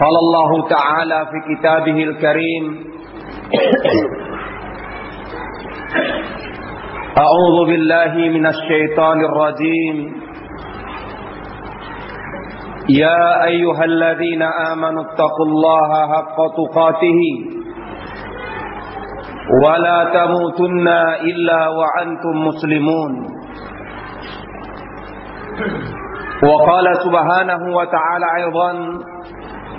قال الله تعالى في كتابه الكريم أعوذ بالله من الشيطان الرجيم. يا أيها الذين آمنوا اتقوا الله حق تقاته ولا تموتن إلا وأنتم مسلمون. وقال سبحانه وتعالى أيضا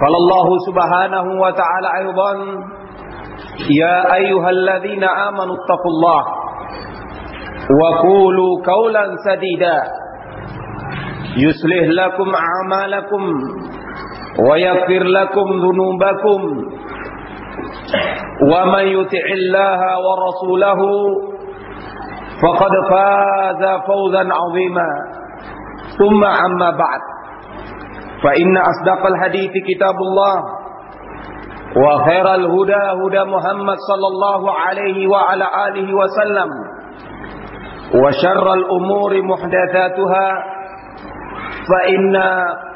قال الله سبحانه وتعالى أيضا يا أيها الذين آمنوا اتقوا الله وقولوا قولا سديدا يصلح لكم أعمالكم ويغفر لكم ذنوبكم ومن يطع الله ورسوله فقد فاز فوزا عظيما. ثم عما بعد. فإن أصدق الحديث كتاب الله وخير الهدى هدى محمد صلى الله عليه وعلى آله وسلم وشر الأمور محدثاتها فإن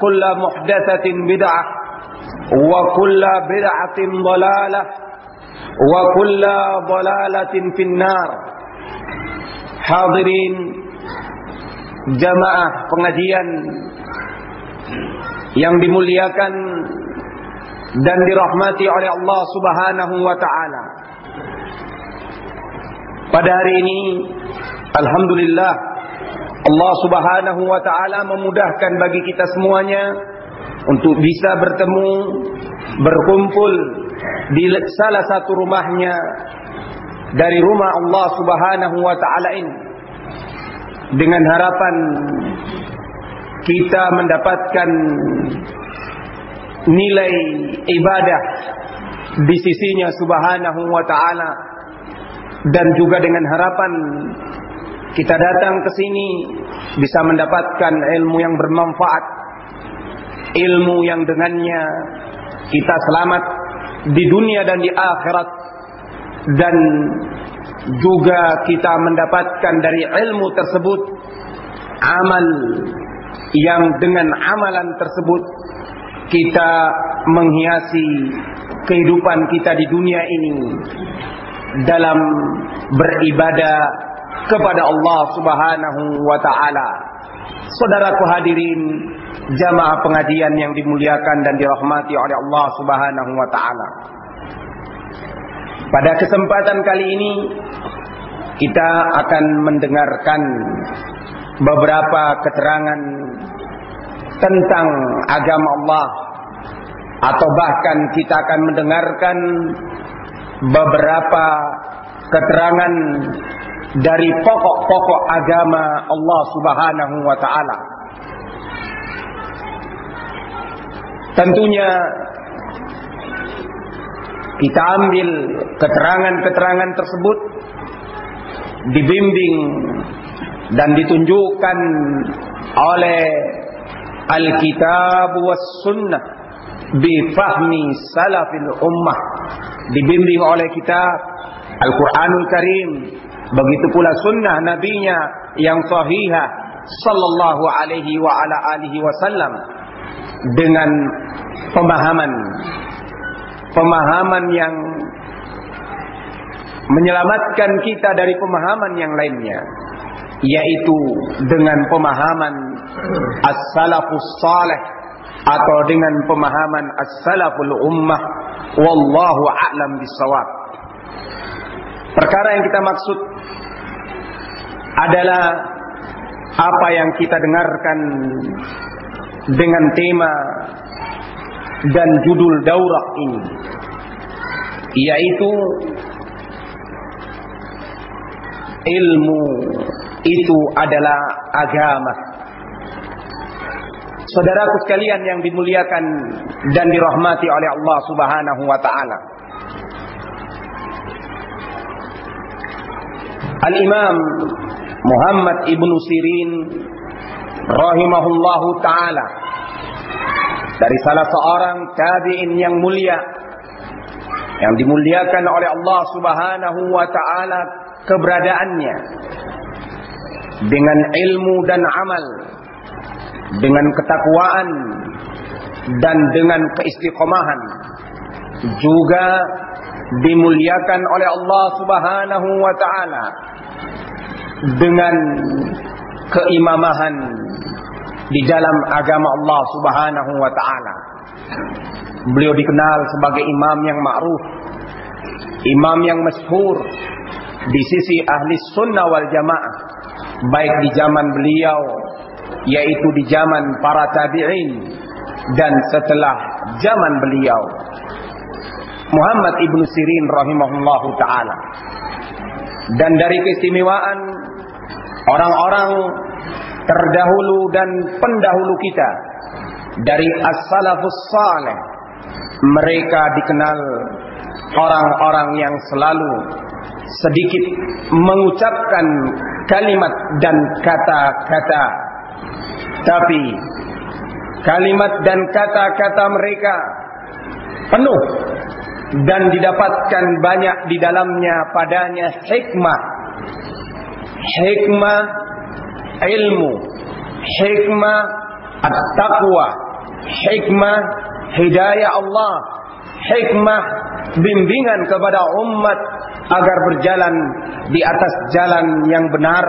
كل محدثة بدعة وكل بدعة ضلالة وكل ضلالة في النار. حاضرين جماعة pengajian yang dimuliakan dan dirahmati oleh Allah Subhanahu wa taala. Pada hari ini alhamdulillah Allah Subhanahu wa taala memudahkan bagi kita semuanya untuk bisa bertemu berkumpul di salah satu rumahnya dari rumah Allah Subhanahu wa taala ini dengan harapan kita mendapatkan nilai ibadah di sisinya subhanahu wa ta'ala dan juga dengan harapan kita datang ke sini bisa mendapatkan ilmu yang bermanfaat ilmu yang dengannya kita selamat di dunia dan di akhirat dan juga kita mendapatkan dari ilmu tersebut amal yang dengan amalan tersebut kita menghiasi kehidupan kita di dunia ini dalam beribadah kepada Allah Subhanahu wa taala. Saudaraku hadirin jamaah pengajian yang dimuliakan dan dirahmati oleh Allah Subhanahu wa taala. Pada kesempatan kali ini kita akan mendengarkan beberapa keterangan tentang agama Allah atau bahkan kita akan mendengarkan beberapa keterangan dari pokok-pokok agama Allah Subhanahu wa taala. Tentunya kita ambil keterangan-keterangan tersebut dibimbing dan ditunjukkan oleh Alkitab was sunnah bifahmi salafil ummah. Dibimbing oleh kitab Al-Qur'anul Karim. Begitu pula sunnah nabinya yang sahihah sallallahu alaihi wa ala alihi wasallam. Dengan pemahaman. Pemahaman yang menyelamatkan kita dari pemahaman yang lainnya. Yaitu dengan pemahaman as-salafus salih atau dengan pemahaman as-salaful ummah wallahu a'lam bisawab perkara yang kita maksud adalah apa yang kita dengarkan dengan tema dan judul daurah ini yaitu ilmu itu adalah agama. Saudaraku sekalian yang dimuliakan dan dirahmati oleh Allah Subhanahu wa taala. Al-Imam Muhammad Ibnu Sirin rahimahullahu taala dari salah seorang tabi'in yang mulia yang dimuliakan oleh Allah Subhanahu wa taala keberadaannya dengan ilmu dan amal dengan ketakwaan dan dengan keistiqomahan juga dimuliakan oleh Allah Subhanahu wa taala dengan keimamahan di dalam agama Allah Subhanahu wa taala. Beliau dikenal sebagai imam yang ma'ruf, imam yang masyhur di sisi ahli sunnah wal jamaah, baik di zaman beliau, yaitu di zaman para tabi'in, dan setelah zaman beliau. Muhammad ibnu Sirin rahimahullahu ta'ala. Dan dari keistimewaan orang-orang terdahulu dan pendahulu kita dari as-salafus saleh mereka dikenal orang-orang yang selalu sedikit mengucapkan kalimat dan kata-kata tapi kalimat dan kata-kata mereka penuh dan didapatkan banyak di dalamnya padanya hikmah. Hikmah ilmu hikmah at-taqwa hikmah hidayah Allah hikmah bimbingan kepada umat agar berjalan di atas jalan yang benar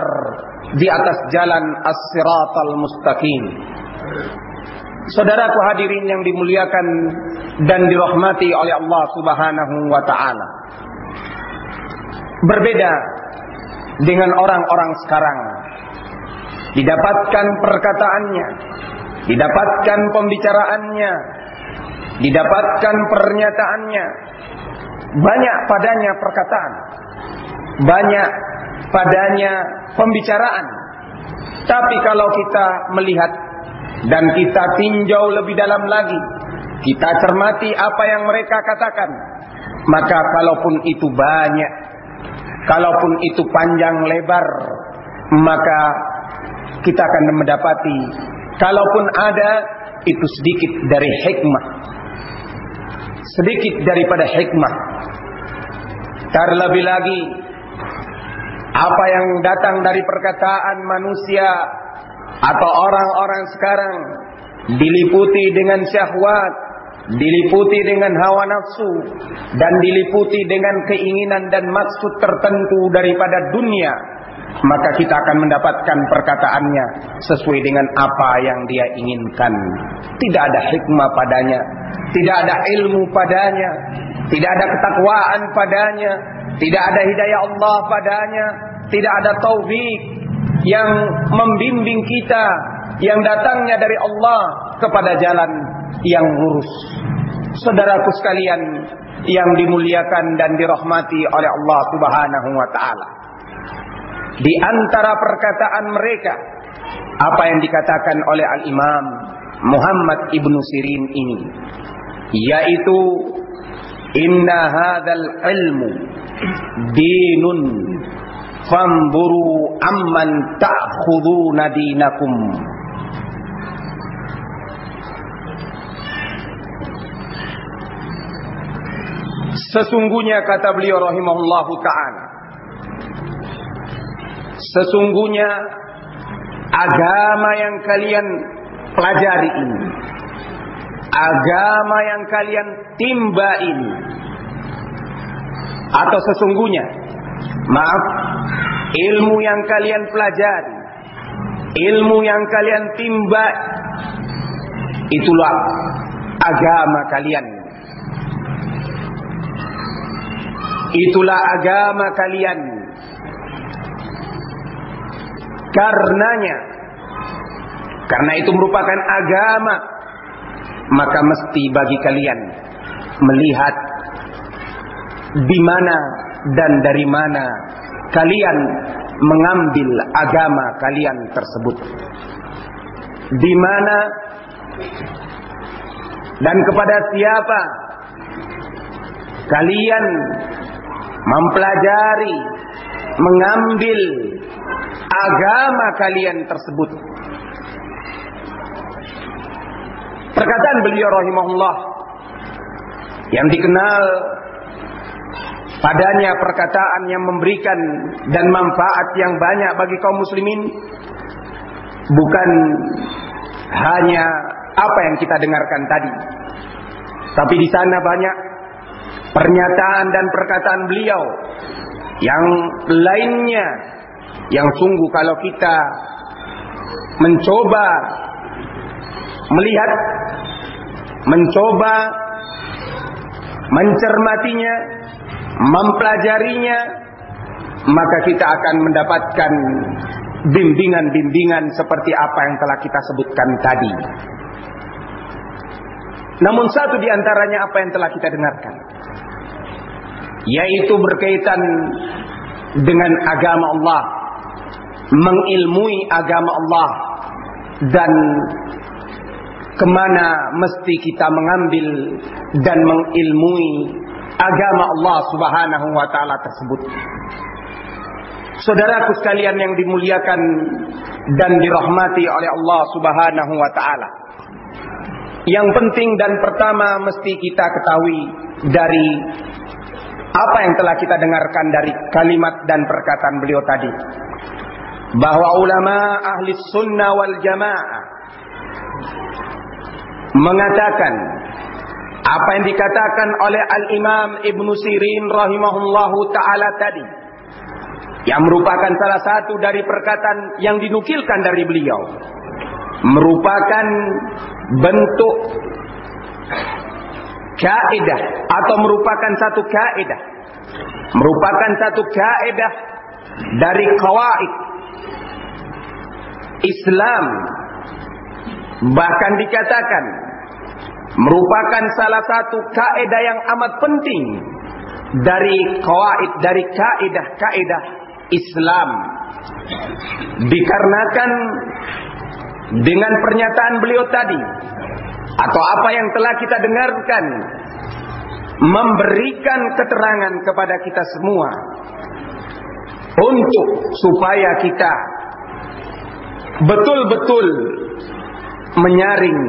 di atas jalan as-siratal mustaqim Saudaraku hadirin yang dimuliakan dan dirahmati oleh Allah Subhanahu wa taala. Berbeda dengan orang-orang sekarang. Didapatkan perkataannya, didapatkan pembicaraannya, didapatkan pernyataannya. Banyak padanya perkataan, banyak padanya pembicaraan. Tapi kalau kita melihat dan kita tinjau lebih dalam lagi, kita cermati apa yang mereka katakan, maka kalaupun itu banyak, kalaupun itu panjang lebar, maka kita akan mendapati kalaupun ada itu sedikit dari hikmah. Sedikit daripada hikmah. Terlebih lagi apa yang datang dari perkataan manusia atau orang-orang sekarang diliputi dengan syahwat, diliputi dengan hawa nafsu dan diliputi dengan keinginan dan maksud tertentu daripada dunia, maka kita akan mendapatkan perkataannya sesuai dengan apa yang dia inginkan. Tidak ada hikmah padanya, tidak ada ilmu padanya, tidak ada ketakwaan padanya, tidak ada hidayah Allah padanya, tidak ada taufik yang membimbing kita yang datangnya dari Allah kepada jalan yang lurus. Saudaraku sekalian yang dimuliakan dan dirahmati oleh Allah Subhanahu wa taala. Di antara perkataan mereka apa yang dikatakan oleh Al-Imam Muhammad Ibnu Sirin ini yaitu inna hadzal ilmu dinun Famburu amman ta'khuduna dinakum. Sesungguhnya kata beliau rahimahullahu taala Sesungguhnya agama yang kalian pelajari ini agama yang kalian timba ini atau sesungguhnya maaf ilmu yang kalian pelajari ilmu yang kalian timba itulah agama kalian. Itulah agama kalian karenanya karena itu merupakan agama maka mesti bagi kalian melihat di mana dan dari mana kalian mengambil agama kalian tersebut. Di mana dan kepada siapa kalian mempelajari, mengambil agama kalian tersebut. Perkataan beliau rahimahullah yang dikenal padanya perkataan yang memberikan dan manfaat yang banyak bagi kaum muslimin bukan hanya apa yang kita dengarkan tadi tapi di sana banyak pernyataan dan perkataan beliau yang lainnya yang sungguh kalau kita mencoba melihat mencoba mencermatinya mempelajarinya maka kita akan mendapatkan bimbingan-bimbingan seperti apa yang telah kita sebutkan tadi. Namun satu di antaranya apa yang telah kita dengarkan. Yaitu berkaitan dengan agama Allah. Mengilmui agama Allah. Dan ke mana mesti kita mengambil dan mengilmui agama Allah subhanahu wa ta'ala tersebut. Saudaraku sekalian yang dimuliakan dan dirahmati oleh Allah subhanahu wa ta'ala. Yang penting dan pertama mesti kita ketahui dari apa yang telah kita dengarkan dari kalimat dan perkataan beliau tadi. Bahwa ulama ahli sunnah wal jamaah mengatakan apa yang dikatakan oleh Al-Imam Ibn Sirin rahimahullahu ta'ala tadi. Yang merupakan salah satu dari perkataan yang dinukilkan dari beliau. Merupakan bentuk kaidah atau merupakan satu kaidah. Merupakan satu kaidah dari kawaid Islam. Bahkan dikatakan merupakan salah satu kaidah yang amat penting dari kawaid dari kaidah-kaidah Islam dikarenakan dengan pernyataan beliau tadi atau apa yang telah kita dengarkan memberikan keterangan kepada kita semua untuk supaya kita betul-betul menyaring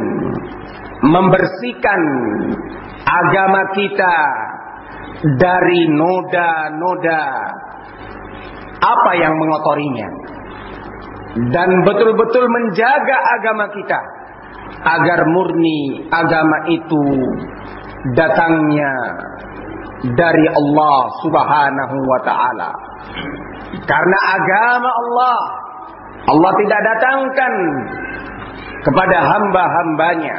membersihkan agama kita dari noda-noda apa yang mengotorinya dan betul-betul menjaga agama kita agar murni agama itu datangnya dari Allah Subhanahu wa taala. Karena agama Allah Allah tidak datangkan kepada hamba-hambanya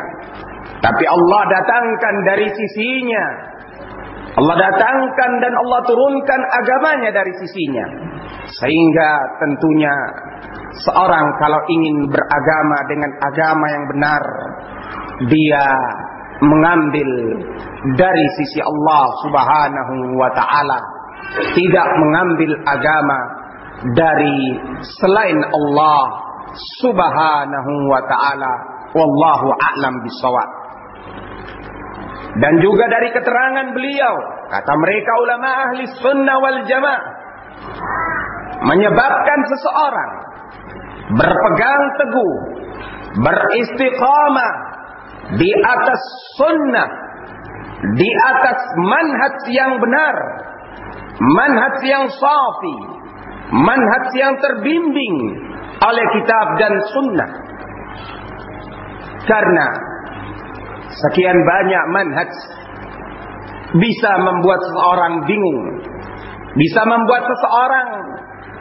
tapi Allah datangkan dari sisinya. Allah datangkan dan Allah turunkan agamanya dari sisinya. Sehingga tentunya seorang kalau ingin beragama dengan agama yang benar, dia mengambil dari sisi Allah Subhanahu wa taala, tidak mengambil agama dari selain Allah Subhanahu wa taala. Wallahu a'lam bisawab. Dan juga dari keterangan beliau, kata mereka ulama ahli sunnah wal jamaah, menyebabkan seseorang berpegang teguh, beristiqamah di atas sunnah, di atas manhaj yang benar, manhaj yang safi, manhaj yang terbimbing oleh kitab dan sunnah. Karena sekian banyak manhaj bisa membuat seseorang bingung, bisa membuat seseorang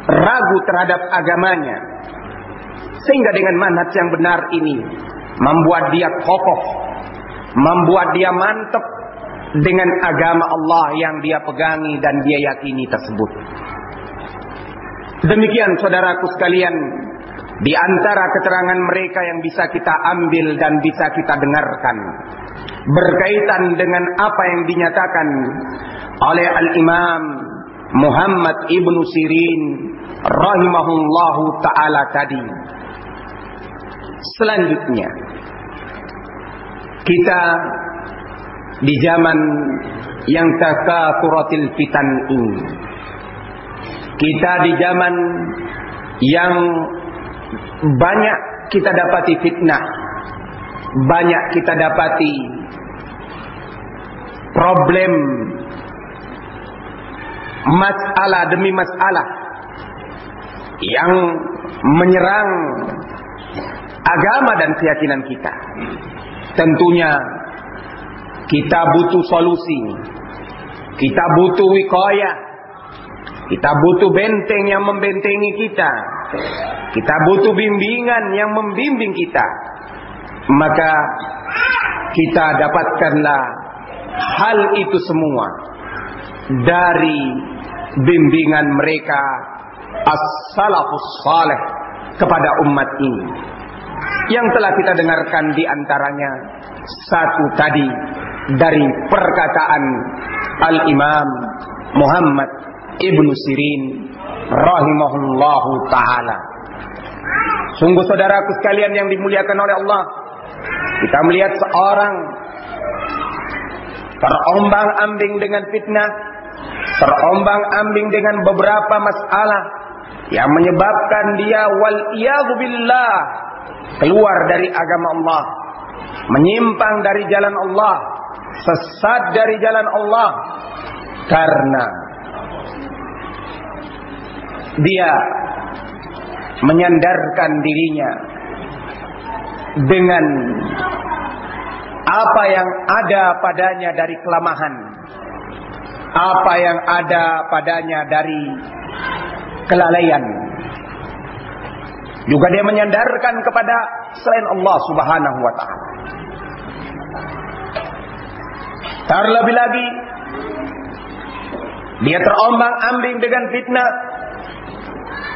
ragu terhadap agamanya. Sehingga dengan manhaj yang benar ini membuat dia kokoh, membuat dia mantap dengan agama Allah yang dia pegangi dan dia yakini tersebut. Demikian saudaraku sekalian, di antara keterangan mereka yang bisa kita ambil dan bisa kita dengarkan berkaitan dengan apa yang dinyatakan oleh Al-Imam Muhammad Ibnu Sirin rahimahullahu taala tadi. Selanjutnya kita di zaman yang takaturatil fitan ini. Kita di zaman yang banyak kita dapati fitnah, banyak kita dapati problem masalah demi masalah yang menyerang agama dan keyakinan kita. Tentunya kita butuh solusi. Kita butuh wikoya. Kita butuh benteng yang membentengi kita. Kita butuh bimbingan yang membimbing kita. Maka kita dapatkanlah hal itu semua dari bimbingan mereka as-salafus saleh kepada umat ini. Yang telah kita dengarkan di antaranya satu tadi dari perkataan Al-Imam Muhammad Ibnu Sirin rahimahullahu taala. Sungguh saudaraku sekalian yang dimuliakan oleh Allah, kita melihat seorang terombang-ambing dengan fitnah, terombang-ambing dengan beberapa masalah yang menyebabkan dia wal billah keluar dari agama Allah, menyimpang dari jalan Allah, sesat dari jalan Allah karena dia menyandarkan dirinya dengan apa yang ada padanya dari kelemahan, apa yang ada padanya dari kelalaian. Juga dia menyandarkan kepada selain Allah Subhanahu wa taala. Terlebih lagi dia terombang-ambing dengan fitnah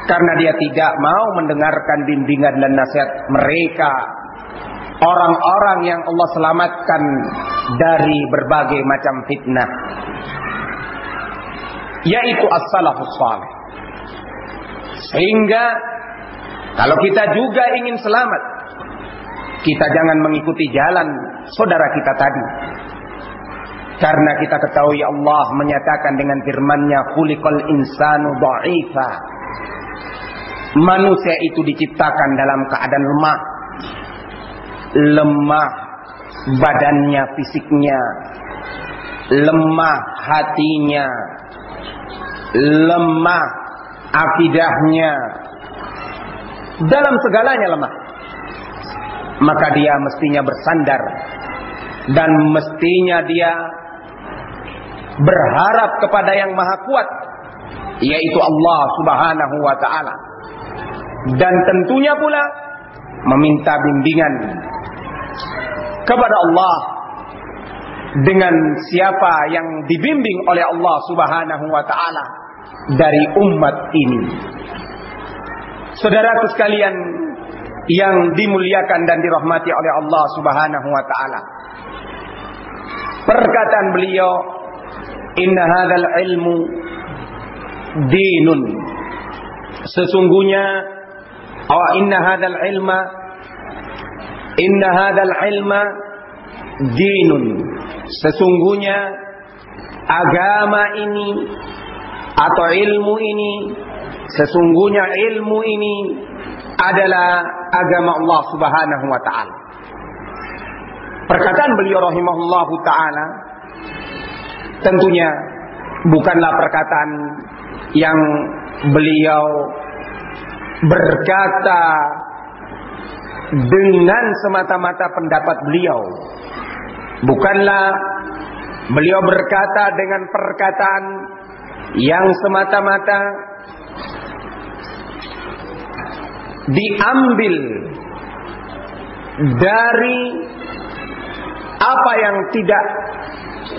karena dia tidak mau mendengarkan bimbingan dan nasihat mereka. Orang-orang yang Allah selamatkan dari berbagai macam fitnah. Yaitu as-salafus salih. Sehingga kalau kita juga ingin selamat kita jangan mengikuti jalan saudara kita tadi. Karena kita ketahui Allah menyatakan dengan firman-Nya khuliqal insanu dha'ifa. Manusia itu diciptakan dalam keadaan lemah. Lemah badannya, fisiknya. Lemah hatinya. Lemah akidahnya. Dalam segalanya lemah. Maka dia mestinya bersandar dan mestinya dia berharap kepada yang maha kuat yaitu Allah Subhanahu wa taala dan tentunya pula meminta bimbingan kepada Allah dengan siapa yang dibimbing oleh Allah Subhanahu wa taala dari umat ini. Saudaraku sekalian yang dimuliakan dan dirahmati oleh Allah Subhanahu wa taala. Perkataan beliau Inna hadzal ilmu dinun. Sesungguhnya oh inna hadzal ilma inna hadzal ilma dinun. Sesungguhnya agama ini atau ilmu ini sesungguhnya ilmu ini adalah agama Allah Subhanahu wa taala. Perkataan beliau rahimahullahu taala tentunya bukanlah perkataan yang beliau berkata dengan semata-mata pendapat beliau. Bukanlah beliau berkata dengan perkataan yang semata-mata diambil dari apa yang tidak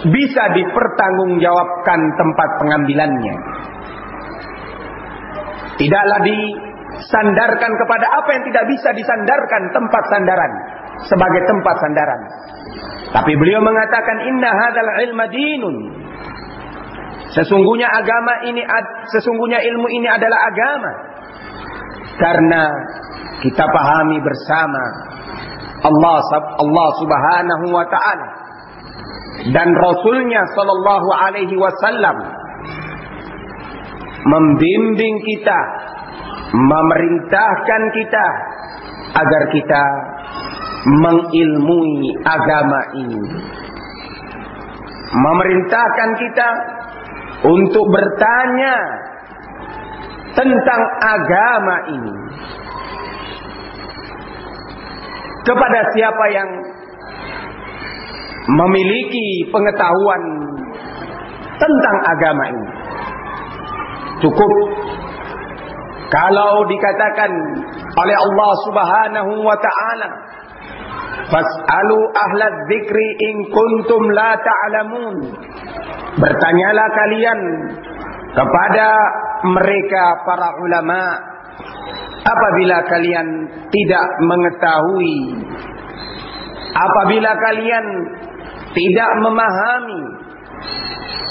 bisa dipertanggungjawabkan tempat pengambilannya. Tidaklah disandarkan kepada apa yang tidak bisa disandarkan tempat sandaran sebagai tempat sandaran. Tapi beliau mengatakan inna hadzal ilma dinun. Sesungguhnya agama ini sesungguhnya ilmu ini adalah agama. Karena kita pahami bersama Allah Allah Subhanahu wa taala dan Rasulnya sallallahu alaihi wasallam membimbing kita, memerintahkan kita agar kita mengilmui agama ini. Memerintahkan kita untuk bertanya tentang agama ini. Kepada siapa yang memiliki pengetahuan tentang agama ini. Cukup kalau dikatakan oleh Allah Subhanahu wa taala Fas'alu ahla dzikri in kuntum la ta'lamun. Bertanyalah kalian kepada mereka para ulama apabila kalian tidak mengetahui apabila kalian tidak memahami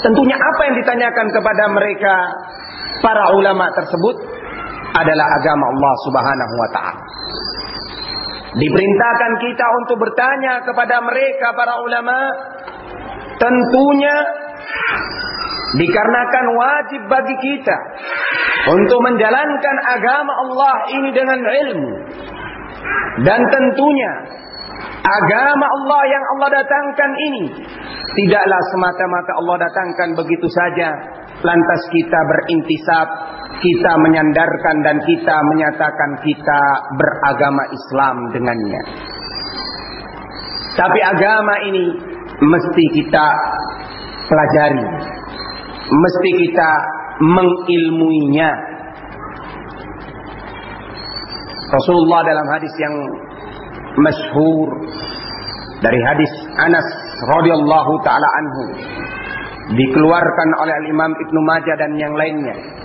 tentunya apa yang ditanyakan kepada mereka para ulama tersebut adalah agama Allah Subhanahu wa taala. Diperintahkan kita untuk bertanya kepada mereka para ulama tentunya dikarenakan wajib bagi kita untuk menjalankan agama Allah ini dengan ilmu dan tentunya agama Allah yang Allah datangkan ini tidaklah semata-mata Allah datangkan begitu saja lantas kita berintisab, kita menyandarkan dan kita menyatakan kita beragama Islam dengannya. Tapi agama ini mesti kita pelajari, mesti kita mengilmuinya. Rasulullah dalam hadis yang masyhur dari hadis Anas radhiyallahu taala anhu dikeluarkan oleh Imam Ibnu Majah dan yang lainnya.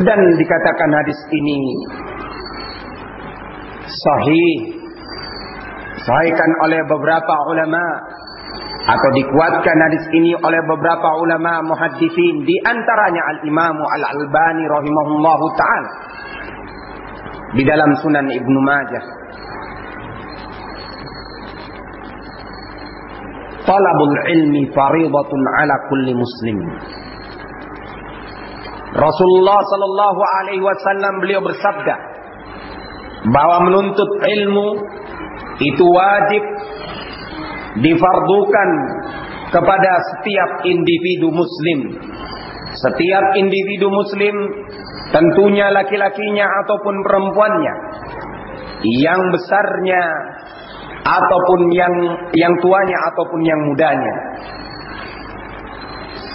Dan dikatakan hadis ini sahih. Sahihkan oleh beberapa ulama. Atau dikuatkan hadis ini oleh beberapa ulama muhaddisin di antaranya Al Imam Al Albani rahimahullahu taala. Di dalam Sunan Ibnu Majah. Talabul ilmi faridatun ala kulli muslim. Rasulullah sallallahu alaihi wasallam beliau bersabda bahwa menuntut ilmu itu wajib difardukan kepada setiap individu muslim. Setiap individu muslim tentunya laki-lakinya ataupun perempuannya yang besarnya ataupun yang yang tuanya ataupun yang mudanya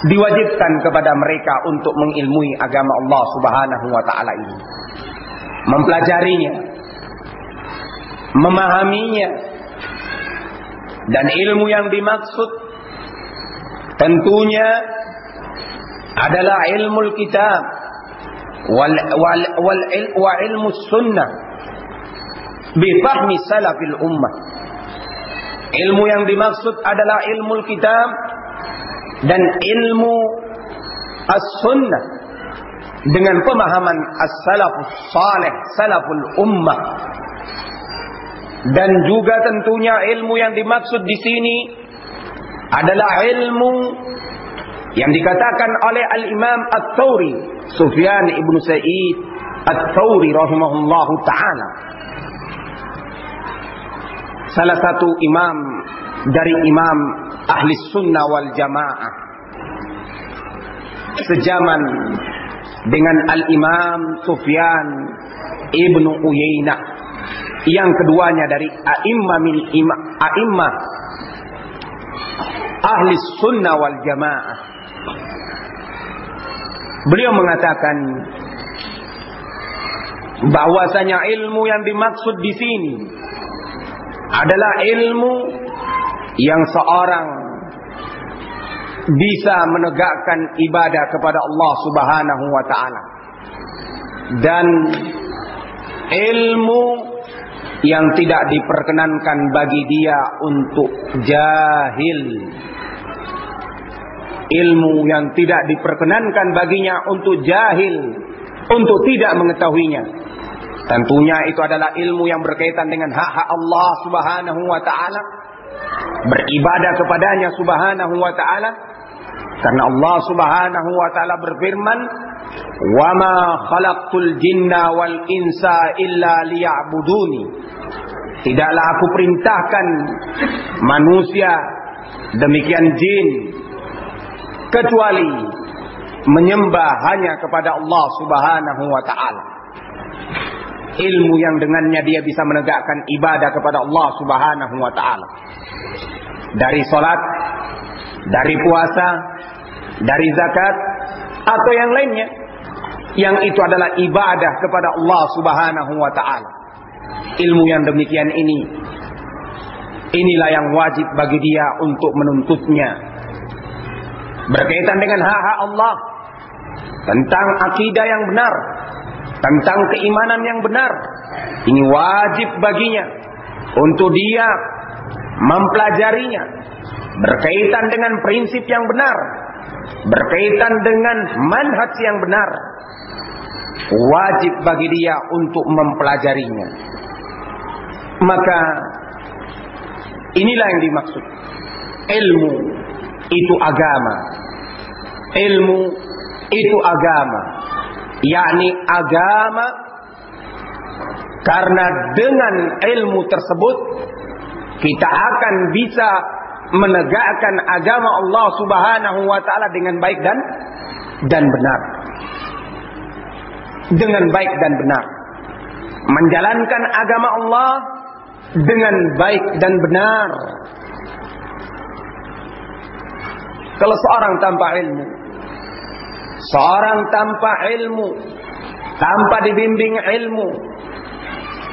diwajibkan kepada mereka untuk mengilmui agama Allah Subhanahu wa taala ini. Mempelajarinya. Memahaminya. Dan ilmu yang dimaksud tentunya adalah ilmu kitab wal wal wal, wa ilmu sunnah bifahmi salafil ummah. Ilmu yang dimaksud adalah ilmu kitab dan ilmu as-sunnah dengan pemahaman as-salafus salih, salaful ummah. Dan juga tentunya ilmu yang dimaksud di sini adalah ilmu yang dikatakan oleh Al-Imam At-Tawri, Sufyan Ibn Sa'id At-Tawri rahimahullahu taala salah satu imam dari imam ahli sunnah wal jamaah. Sejaman dengan al-imam Sufyan ibnu Uyainah. Yang keduanya dari a'immah min a'immah ahli sunnah wal jamaah. Beliau mengatakan bahwasanya ilmu yang dimaksud di sini adalah ilmu yang seorang bisa menegakkan ibadah kepada Allah Subhanahu wa taala. Dan ilmu yang tidak diperkenankan bagi dia untuk jahil. Ilmu yang tidak diperkenankan baginya untuk jahil untuk tidak mengetahuinya. Tentunya itu adalah ilmu yang berkaitan dengan hak-hak Allah Subhanahu wa taala beribadah kepadanya Subhanahu wa taala. Karena Allah Subhanahu wa taala berfirman khalaqtul jinna wal insa illa liya'buduni. Tidaklah aku perintahkan manusia demikian jin kecuali menyembah hanya kepada Allah Subhanahu wa taala ilmu yang dengannya dia bisa menegakkan ibadah kepada Allah Subhanahu wa taala dari salat dari puasa dari zakat atau yang lainnya yang itu adalah ibadah kepada Allah Subhanahu wa taala. Ilmu yang demikian ini inilah yang wajib bagi dia untuk menuntutnya. Berkaitan dengan hak-hak Allah tentang akidah yang benar, tentang keimanan yang benar. Ini wajib baginya untuk dia mempelajarinya berkaitan dengan prinsip yang benar, berkaitan dengan manhaj yang benar, wajib bagi dia untuk mempelajarinya. Maka inilah yang dimaksud. Ilmu itu agama. Ilmu itu agama. Yakni agama karena dengan ilmu tersebut kita akan bisa menegakkan agama Allah Subhanahu wa taala dengan baik dan dan benar. Dengan baik dan benar. Menjalankan agama Allah dengan baik dan benar. Kalau seorang tanpa ilmu, seorang tanpa ilmu, tanpa dibimbing ilmu,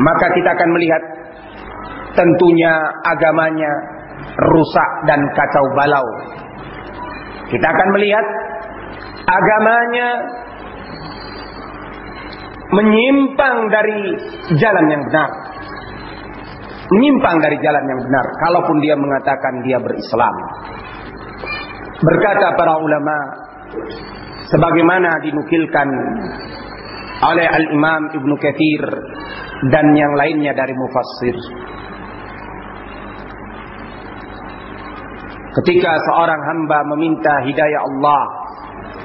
maka kita akan melihat tentunya agamanya rusak dan kacau balau. Kita akan melihat agamanya menyimpang dari jalan yang benar. Menyimpang dari jalan yang benar kalaupun dia mengatakan dia berislam. Berkata para ulama sebagaimana dinukilkan oleh Al-Imam Ibnu Katsir dan yang lainnya dari mufassir. Ketika seorang hamba meminta hidayah Allah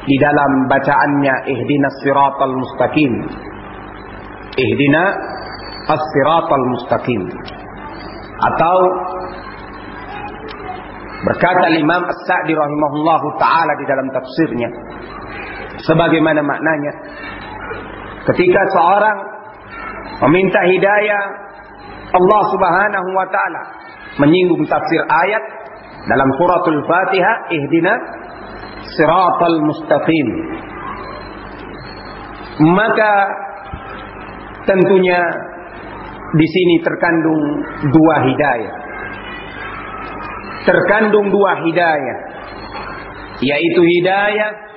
di dalam bacaannya ihdinas siratal mustaqim. Ihdina as-siratal mustaqim. Atau berkata Imam As-Sa'di rahimahullahu taala di dalam tafsirnya sebagaimana maknanya ketika seorang meminta hidayah Allah Subhanahu wa taala menyinggung tafsir ayat dalam suratul Fatihah ihdina siratal mustaqim. Maka tentunya di sini terkandung dua hidayah. Terkandung dua hidayah yaitu hidayah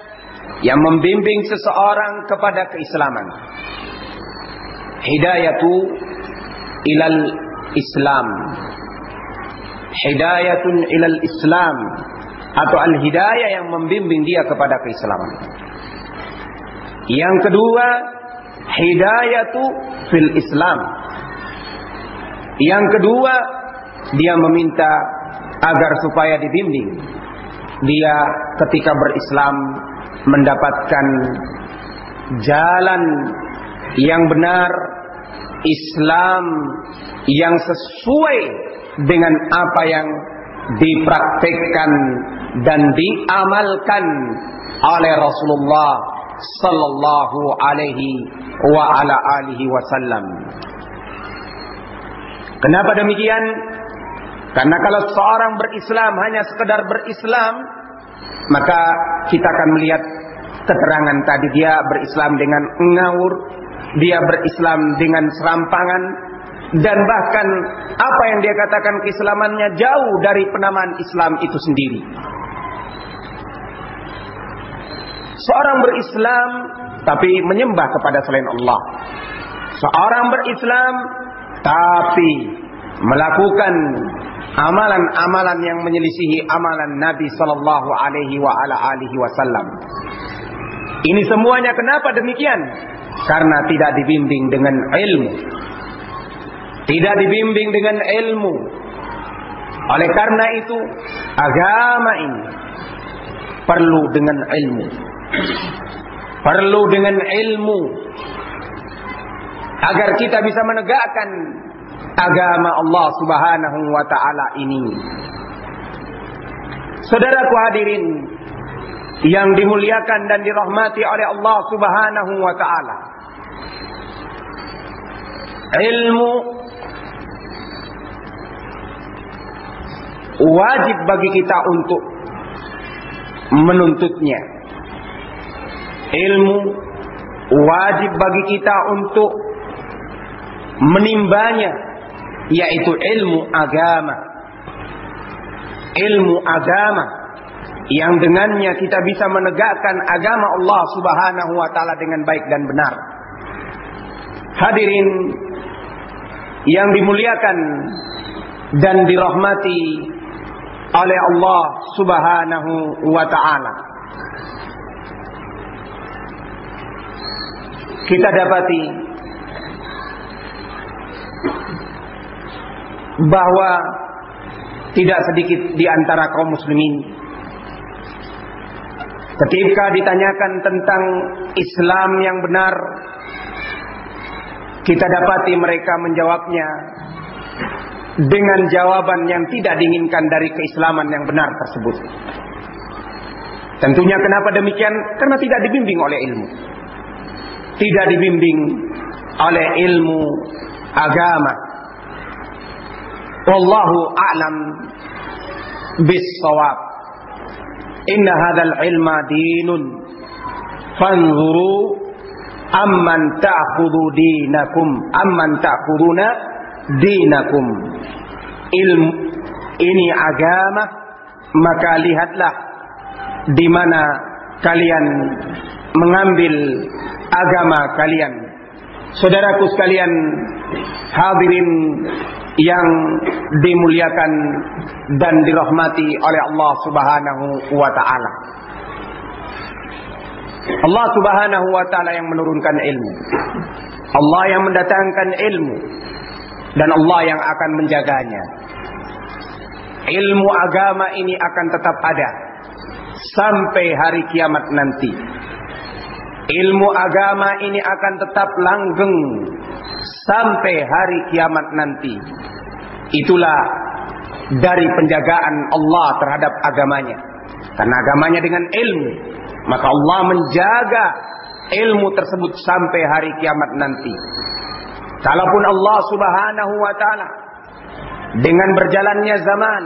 yang membimbing seseorang kepada keislaman hidayatu ilal Islam hidayatun ilal Islam atau al-hidayah yang membimbing dia kepada keislaman. Yang kedua, hidayatu fil Islam. Yang kedua, dia meminta agar supaya dibimbing. Dia ketika berislam mendapatkan jalan yang benar, Islam yang sesuai dengan apa yang dipraktikkan dan diamalkan oleh Rasulullah sallallahu alaihi wa ala alihi wasallam. Kenapa demikian? Karena kalau seorang berislam hanya sekedar berislam, maka kita akan melihat keterangan tadi dia berislam dengan ngawur, dia berislam dengan serampangan, dan bahkan apa yang dia katakan keislamannya jauh dari penamaan Islam itu sendiri. Seorang berislam tapi menyembah kepada selain Allah. Seorang berislam tapi melakukan amalan-amalan yang menyelisihi amalan Nabi sallallahu alaihi wa ala alihi wasallam. Ini semuanya kenapa demikian? Karena tidak dibimbing dengan ilmu. Tidak dibimbing dengan ilmu. Oleh karena itu, agama ini perlu dengan ilmu. Perlu dengan ilmu agar kita bisa menegakkan agama Allah Subhanahu wa taala ini. Saudaraku hadirin yang dimuliakan dan dirahmati oleh Allah Subhanahu wa taala. Ilmu wajib bagi kita untuk menuntutnya. Ilmu wajib bagi kita untuk menimbanya yaitu ilmu agama. Ilmu agama yang dengannya kita bisa menegakkan agama Allah Subhanahu wa taala dengan baik dan benar. Hadirin yang dimuliakan dan dirahmati oleh Allah Subhanahu wa taala. Kita dapati bahwa tidak sedikit di antara kaum muslimin ketika ditanyakan tentang Islam yang benar kita dapati mereka menjawabnya dengan jawaban yang tidak diinginkan dari keislaman yang benar tersebut. Tentunya kenapa demikian? Karena tidak dibimbing oleh ilmu. Tidak dibimbing oleh ilmu agama. Wallahu a'lam bis-shawab. Inna hadzal ilma dinun. Fanzuru amman ta'khudhu dinakum amman ta'khuduna dinakum. Ilmu ini agama maka lihatlah di mana kalian mengambil agama kalian. Saudaraku sekalian, hadirin yang dimuliakan dan dirahmati oleh Allah Subhanahu wa taala. Allah Subhanahu wa taala yang menurunkan ilmu. Allah yang mendatangkan ilmu dan Allah yang akan menjaganya. Ilmu agama ini akan tetap ada sampai hari kiamat nanti. Ilmu agama ini akan tetap langgeng sampai hari kiamat nanti. Itulah dari penjagaan Allah terhadap agamanya. Karena agamanya dengan ilmu. Maka Allah menjaga ilmu tersebut sampai hari kiamat nanti. Kalaupun Allah subhanahu wa ta'ala dengan berjalannya zaman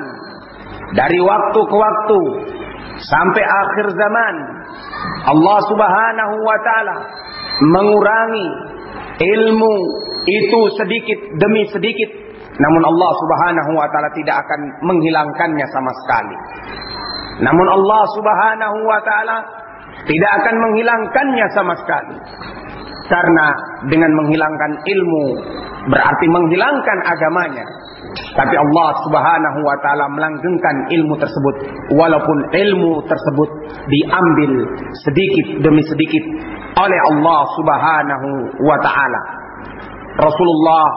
dari waktu ke waktu sampai akhir zaman Allah Subhanahu wa taala mengurangi ilmu itu sedikit demi sedikit namun Allah Subhanahu wa taala tidak akan menghilangkannya sama sekali. Namun Allah Subhanahu wa taala tidak akan menghilangkannya sama sekali. Karena dengan menghilangkan ilmu berarti menghilangkan agamanya. Tapi Allah Subhanahu wa taala melanggengkan ilmu tersebut walaupun ilmu tersebut diambil sedikit demi sedikit oleh Allah Subhanahu wa taala. Rasulullah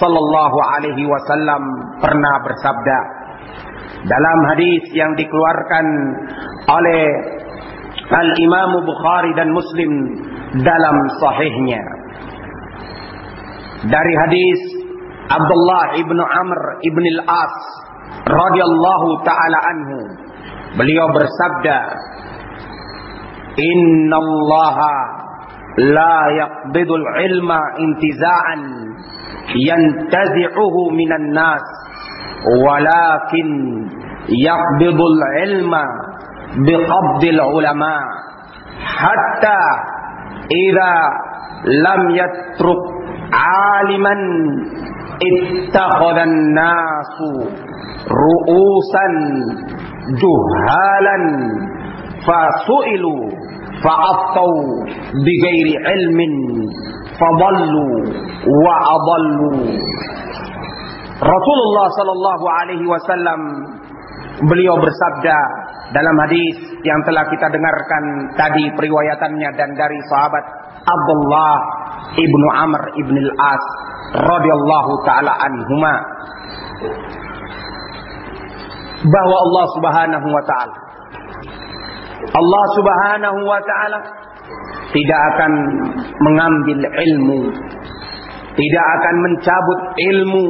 sallallahu alaihi wasallam pernah bersabda dalam hadis yang dikeluarkan oleh Al-Imam Bukhari dan Muslim dalam sahihnya. Dari hadis Abdullah ibnu Amr ibn al-As radhiyallahu taala anhu beliau bersabda إن الله لا يقبض العلم انتزاعا ينتزعه من الناس ولكن يقبض العلم بقبض العلماء. حتى إذا لم يترك عالما اتخذ الناس رؤوسا جهالا fasu'ilu fa'attau bighairi ilmin fadallu wa adallu Rasulullah sallallahu alaihi wasallam beliau bersabda dalam hadis yang telah kita dengarkan tadi periwayatannya dan dari sahabat Abdullah ibnu Amr ibn al-As radhiyallahu taala anhuma. Bahwa Allah Subhanahu wa taala Allah Subhanahu wa taala tidak akan mengambil ilmu tidak akan mencabut ilmu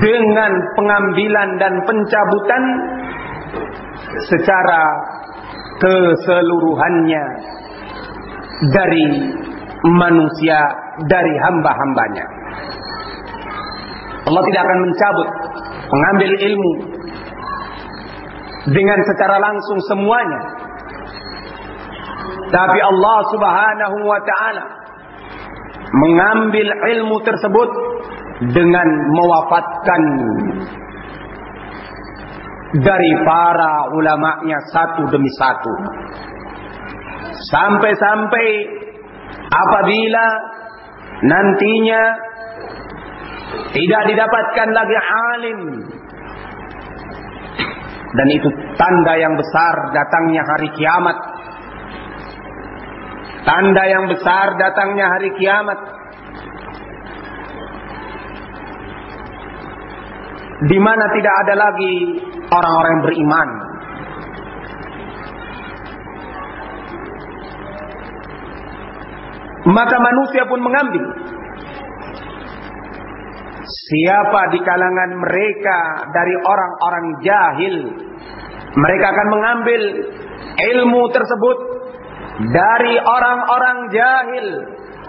dengan pengambilan dan pencabutan secara keseluruhannya dari manusia dari hamba-hambanya. Allah tidak akan mencabut, mengambil ilmu dengan secara langsung semuanya. Tapi Allah Subhanahu wa taala mengambil ilmu tersebut dengan mewafatkan dari para ulamanya satu demi satu. Sampai-sampai apabila nantinya tidak didapatkan lagi alim dan itu tanda yang besar datangnya hari kiamat. Tanda yang besar datangnya hari kiamat. Di mana tidak ada lagi orang-orang yang beriman. Maka manusia pun mengambil. Siapa di kalangan mereka dari orang-orang jahil mereka akan mengambil ilmu tersebut dari orang-orang jahil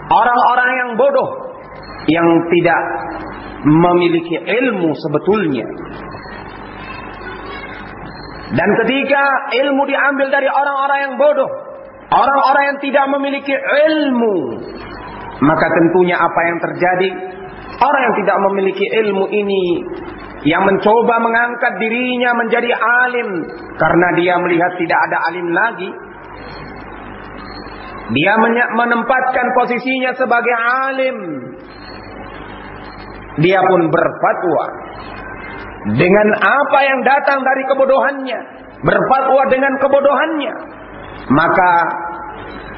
orang-orang yang bodoh yang tidak memiliki ilmu sebetulnya dan ketika ilmu diambil dari orang-orang yang bodoh Orang-orang yang tidak memiliki ilmu. Maka tentunya apa yang terjadi? Orang yang tidak memiliki ilmu ini yang mencoba mengangkat dirinya menjadi alim karena dia melihat tidak ada alim lagi. Dia menempatkan posisinya sebagai alim. Dia pun berfatwa dengan apa yang datang dari kebodohannya, berfatwa dengan kebodohannya maka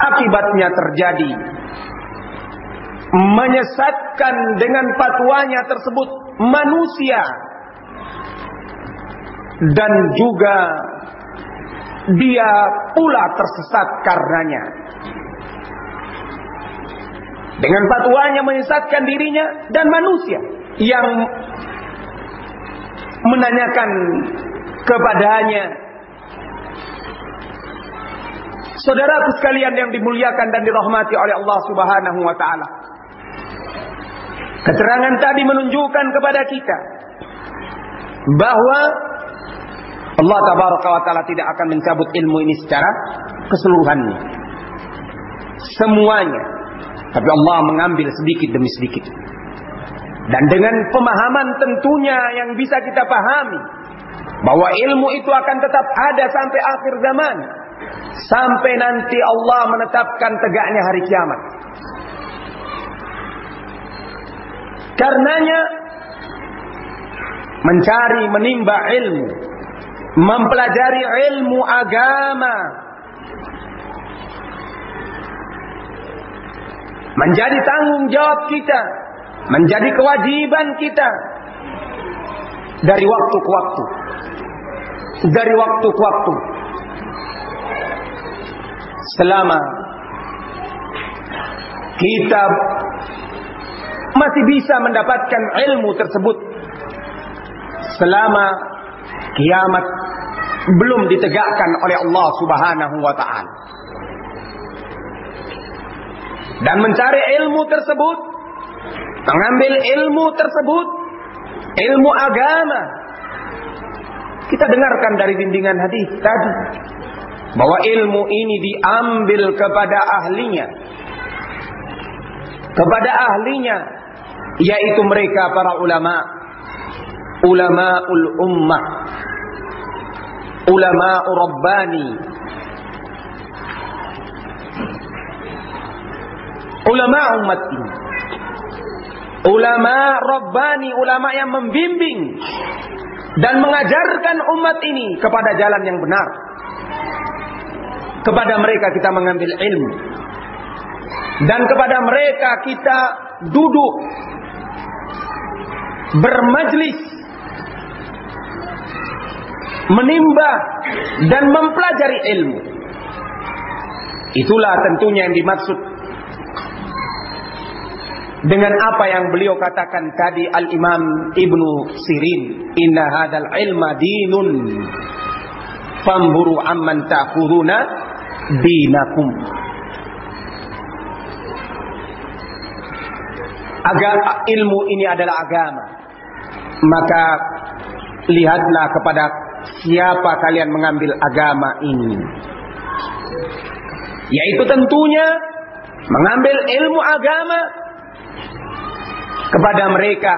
akibatnya terjadi menyesatkan dengan fatwanya tersebut manusia dan juga dia pula tersesat karenanya dengan fatwanya menyesatkan dirinya dan manusia yang menanyakan kepadanya Saudaraku sekalian yang dimuliakan dan dirahmati oleh Allah Subhanahu wa taala. Keterangan tadi menunjukkan kepada kita bahwa Allah tabaraka wa taala tidak akan mencabut ilmu ini secara keseluruhannya. Semuanya. Tapi Allah mengambil sedikit demi sedikit. Dan dengan pemahaman tentunya yang bisa kita pahami bahwa ilmu itu akan tetap ada sampai akhir zaman sampai nanti Allah menetapkan tegaknya hari kiamat. Karenanya mencari menimba ilmu, mempelajari ilmu agama. Menjadi tanggung jawab kita, menjadi kewajiban kita. Dari waktu ke waktu. Dari waktu ke waktu. Selama kita masih bisa mendapatkan ilmu tersebut. Selama kiamat belum ditegakkan oleh Allah Subhanahu wa taala. Dan mencari ilmu tersebut, mengambil ilmu tersebut, ilmu agama. Kita dengarkan dari bimbingan hadis tadi bahwa ilmu ini diambil kepada ahlinya. Kepada ahlinya yaitu mereka para ulama. Ulamaul ummah. Ulama rabbani. Ulama umat ini ulama rabbani ulama yang membimbing dan mengajarkan umat ini kepada jalan yang benar. Kepada mereka kita mengambil ilmu. Dan kepada mereka kita duduk bermajlis menimba dan mempelajari ilmu. Itulah tentunya yang dimaksud dengan apa yang beliau katakan tadi Al-Imam Ibnu Sirin, "Inna hadal ilma dinun." Famburu amman ta'khuduna dinakum. Agar ilmu ini adalah agama. Maka lihatlah kepada siapa kalian mengambil agama ini. Yaitu tentunya mengambil ilmu agama kepada mereka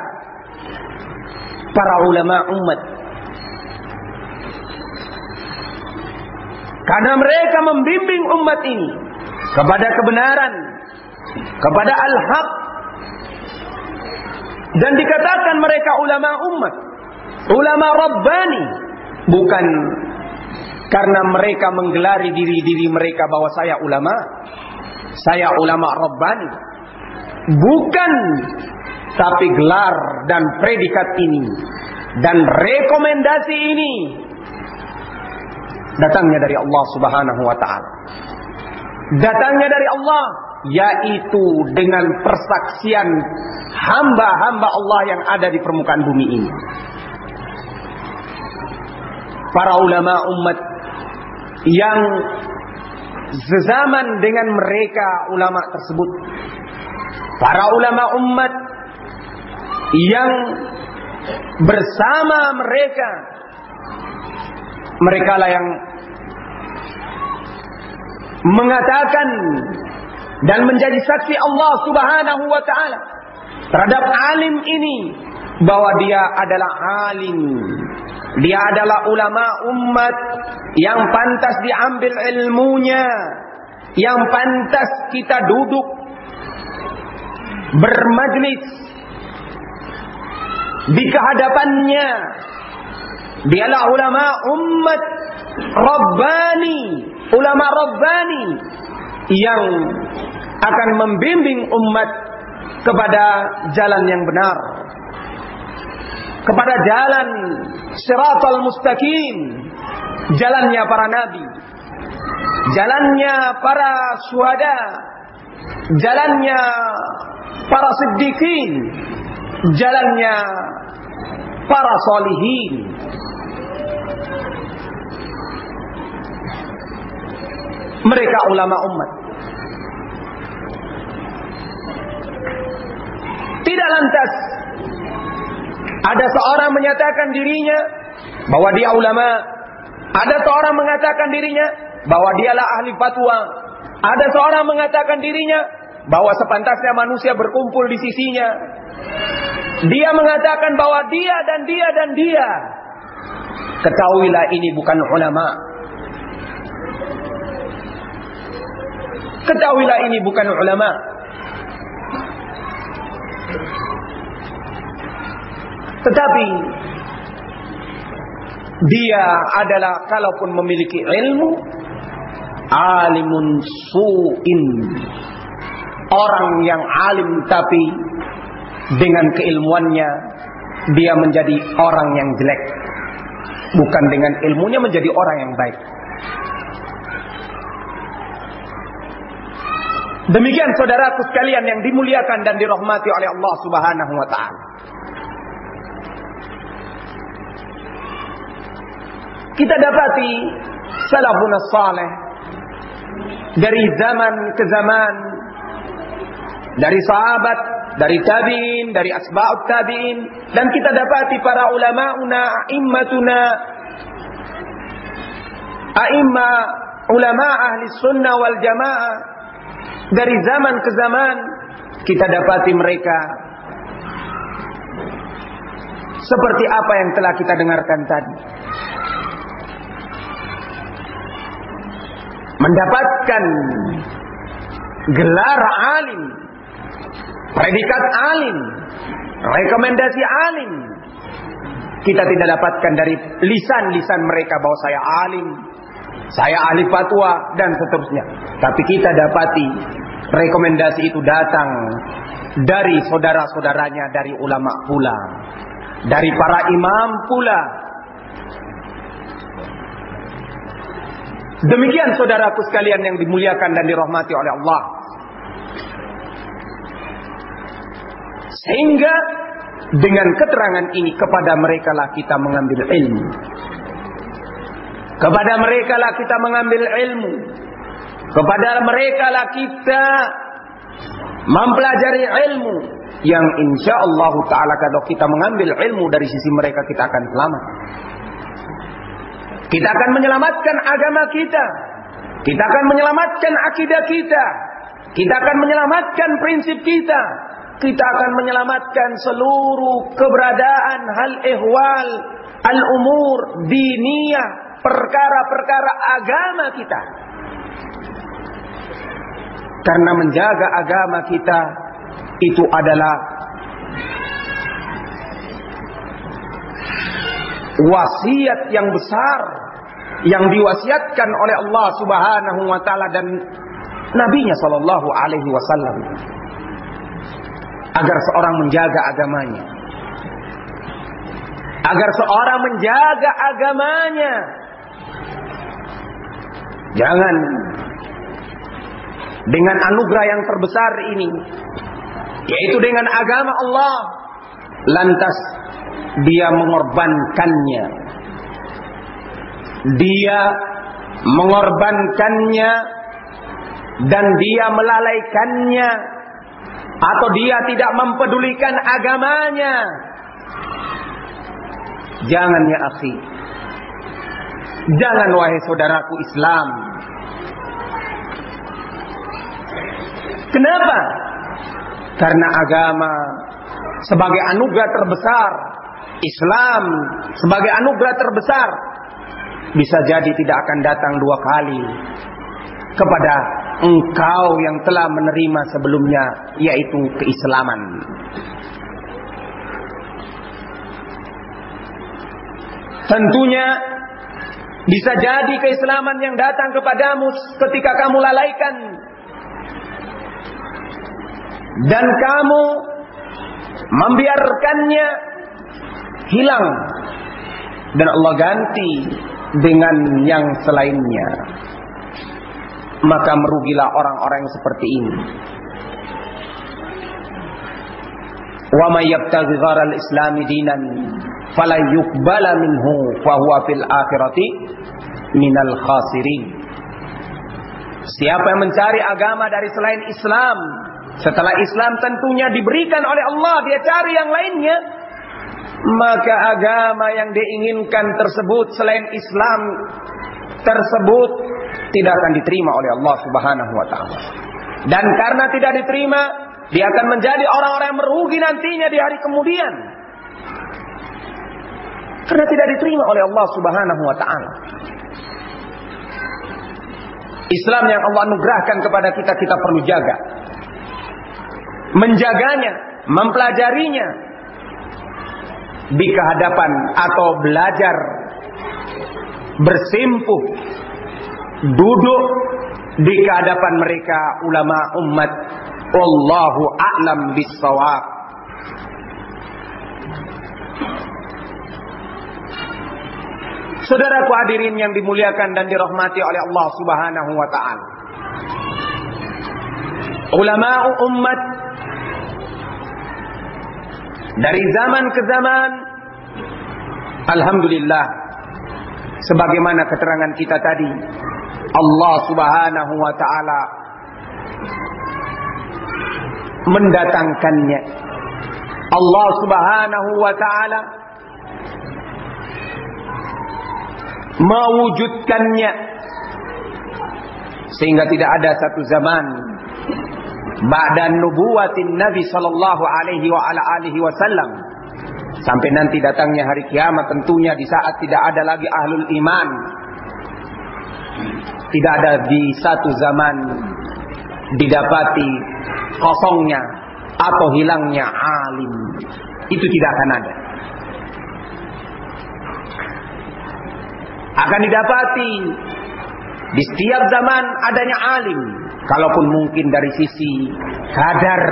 para ulama umat. Karena mereka membimbing umat ini kepada kebenaran, kepada al-haq. Dan dikatakan mereka ulama umat, ulama rabbani, Bukan karena mereka menggelari diri-diri mereka bahwa saya ulama. Saya ulama Rabbani. Bukan. Tapi gelar dan predikat ini. Dan rekomendasi ini. Datangnya dari Allah subhanahu wa ta'ala. Datangnya dari Allah. Yaitu dengan persaksian hamba-hamba Allah yang ada di permukaan bumi ini para ulama umat yang sezaman dengan mereka ulama tersebut. Para ulama umat yang bersama mereka mereka lah yang mengatakan dan menjadi saksi Allah Subhanahu wa taala terhadap alim ini bahwa dia adalah alim dia adalah ulama umat yang pantas diambil ilmunya, yang pantas kita duduk bermajlis di kehadapannya. Dialah ulama umat Rabbani, ulama Rabbani yang akan membimbing umat kepada jalan yang benar kepada jalan siratal mustaqim jalannya para nabi jalannya para suhada jalannya para siddiqin jalannya para solihin. Mereka ulama umat tidak lantas ada seorang menyatakan dirinya bahwa dia ulama. Ada seorang mengatakan dirinya bahwa dialah ahli fatwa. Ada seorang mengatakan dirinya bahwa sepantasnya manusia berkumpul di sisinya. Dia mengatakan bahwa dia dan dia dan dia. Ketahuilah ini bukan ulama. Ketahuilah ini bukan ulama. Tetapi dia adalah kalaupun memiliki ilmu alimun su'in. Orang yang alim tapi dengan keilmuannya dia menjadi orang yang jelek. Bukan dengan ilmunya menjadi orang yang baik. Demikian saudaraku sekalian yang dimuliakan dan dirahmati oleh Allah Subhanahu wa taala kita dapati salafun saleh dari zaman ke zaman dari sahabat, dari tabi'in, dari asba'ut tabi'in dan kita dapati para ulama-una, a'immatuna a'imma ulama ahli sunnah wal jamaah dari zaman ke zaman kita dapati mereka seperti apa yang telah kita dengarkan tadi. Mendapatkan gelar alim, predikat alim, rekomendasi alim. Kita tidak dapatkan dari lisan-lisan mereka bahwa saya alim, saya ahli fatwa dan seterusnya. Tapi kita dapati rekomendasi itu datang dari saudara-saudaranya dari ulama pula dari para imam pula. Demikian saudaraku sekalian yang dimuliakan dan dirahmati oleh Allah. Sehingga dengan keterangan ini kepada mereka lah kita mengambil ilmu. Kepada mereka lah kita mengambil ilmu. Kepada mereka lah kita mempelajari ilmu yang insya Allah Taala kalau kita mengambil ilmu dari sisi mereka kita akan selamat. Kita akan menyelamatkan agama kita. Kita akan menyelamatkan akidah kita. Kita akan menyelamatkan prinsip kita. Kita akan menyelamatkan seluruh keberadaan hal ehwal, al-umur, diniyah, perkara-perkara agama kita. Karena menjaga agama kita itu adalah wasiat yang besar yang diwasiatkan oleh Allah Subhanahu wa taala dan nabinya sallallahu alaihi wasallam agar seorang menjaga agamanya agar seorang menjaga agamanya. Jangan dengan anugerah yang terbesar ini yaitu dengan agama Allah lantas dia mengorbankannya dia mengorbankannya dan dia melalaikannya. Atau dia tidak mempedulikan agamanya. Jangan ya akhi. Jangan wahai saudaraku Islam. Kenapa? Karena agama sebagai anugerah terbesar, Islam sebagai anugerah terbesar bisa jadi tidak akan datang dua kali kepada engkau yang telah menerima sebelumnya yaitu keislaman. Tentunya bisa jadi keislaman yang datang kepadamu ketika kamu lalaikan dan kamu membiarkannya hilang dan Allah ganti dengan yang selainnya maka merugilah orang-orang seperti ini wa may yabtaghi gharal islam dinan fala yuqbala minhu fa huwa fil akhirati minal khasirin siapa yang mencari agama dari selain Islam setelah Islam tentunya diberikan oleh Allah, dia cari yang lainnya. Maka agama yang diinginkan tersebut selain Islam tersebut tidak akan diterima oleh Allah Subhanahu wa taala. Dan karena tidak diterima, dia akan menjadi orang-orang yang merugi nantinya di hari kemudian. Karena tidak diterima oleh Allah Subhanahu wa taala. Islam yang Allah anugerahkan kepada kita kita perlu jaga menjaganya, mempelajarinya di kehadapan atau belajar bersimpuh duduk di kehadapan mereka ulama umat wallahu a'lam bissawab Saudaraku hadirin yang dimuliakan dan dirahmati oleh Allah Subhanahu wa taala. Ulama umat dari zaman ke zaman Alhamdulillah Sebagaimana keterangan kita tadi, Allah Subhanahu wa taala mendatangkannya. Allah Subhanahu wa taala mewujudkannya sehingga tidak ada satu zaman ba'da nubuwatin Nabi sallallahu alaihi wa ala alihi wasallam sampai nanti datangnya hari kiamat tentunya di saat tidak ada lagi ahlul iman. Tidak ada di satu zaman didapati kosongnya atau hilangnya alim. Itu tidak akan ada. Akan didapati di setiap zaman adanya alim. Kalaupun mungkin dari sisi kadar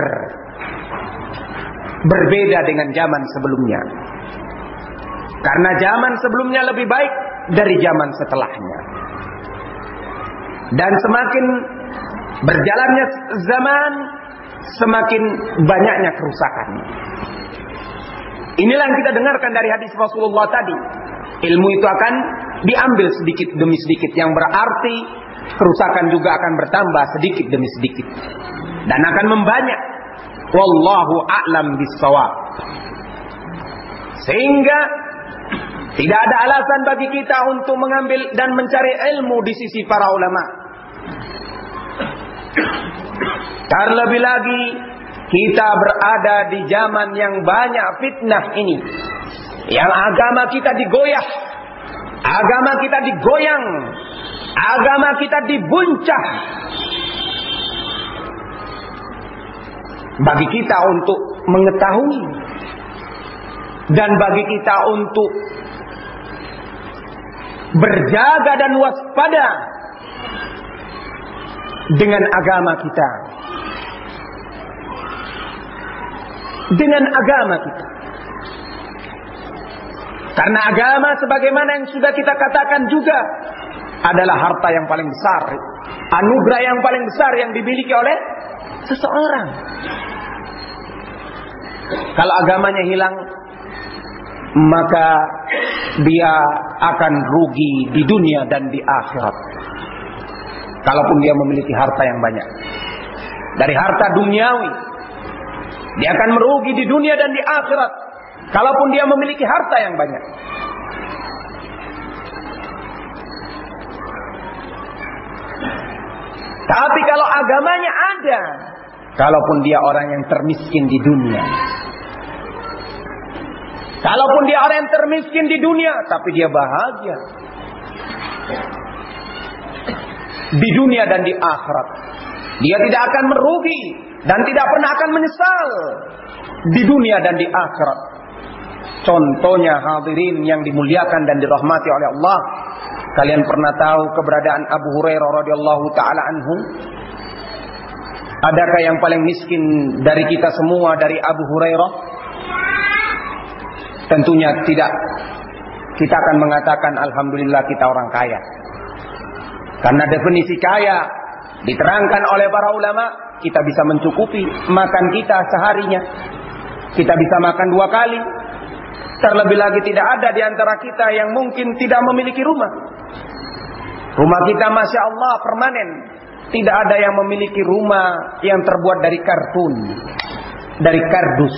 berbeda dengan zaman sebelumnya. Karena zaman sebelumnya lebih baik dari zaman setelahnya. Dan semakin berjalannya zaman semakin banyaknya kerusakan. Inilah yang kita dengarkan dari hadis Rasulullah tadi. Ilmu itu akan diambil sedikit demi sedikit yang berarti kerusakan juga akan bertambah sedikit demi sedikit. Dan akan membanyak wallahu a'lam bissawab sehingga tidak ada alasan bagi kita untuk mengambil dan mencari ilmu di sisi para ulama terlebih lagi kita berada di zaman yang banyak fitnah ini yang agama kita digoyah, agama kita digoyang, agama kita dibuncah. Bagi kita untuk mengetahui dan bagi kita untuk berjaga dan waspada dengan agama kita. Dengan agama kita. Karena agama sebagaimana yang sudah kita katakan juga adalah harta yang paling besar, anugerah yang paling besar yang dimiliki oleh seseorang. Kalau agamanya hilang, maka dia akan rugi di dunia dan di akhirat. Kalaupun dia memiliki harta yang banyak. Dari harta duniawi, dia akan merugi di dunia dan di akhirat. Kalaupun dia memiliki harta yang banyak. Tapi kalau agamanya ada, kalaupun dia orang yang termiskin di dunia. Kalaupun dia orang yang termiskin di dunia, tapi dia bahagia. Di dunia dan di akhirat. Dia tidak akan merugi dan tidak pernah akan menyesal di dunia dan di akhirat. Contohnya hadirin yang dimuliakan dan dirahmati oleh Allah. Kalian pernah tahu keberadaan Abu Hurairah radhiyallahu taala anhu? Adakah yang paling miskin dari kita semua dari Abu Hurairah? Tentunya tidak. Kita akan mengatakan alhamdulillah kita orang kaya. Karena definisi kaya diterangkan oleh para ulama, kita bisa mencukupi makan kita seharinya. Kita bisa makan dua kali, Terlebih lagi tidak ada di antara kita yang mungkin tidak memiliki rumah. Rumah kita Masya Allah permanen. Tidak ada yang memiliki rumah yang terbuat dari kartun. Dari kardus.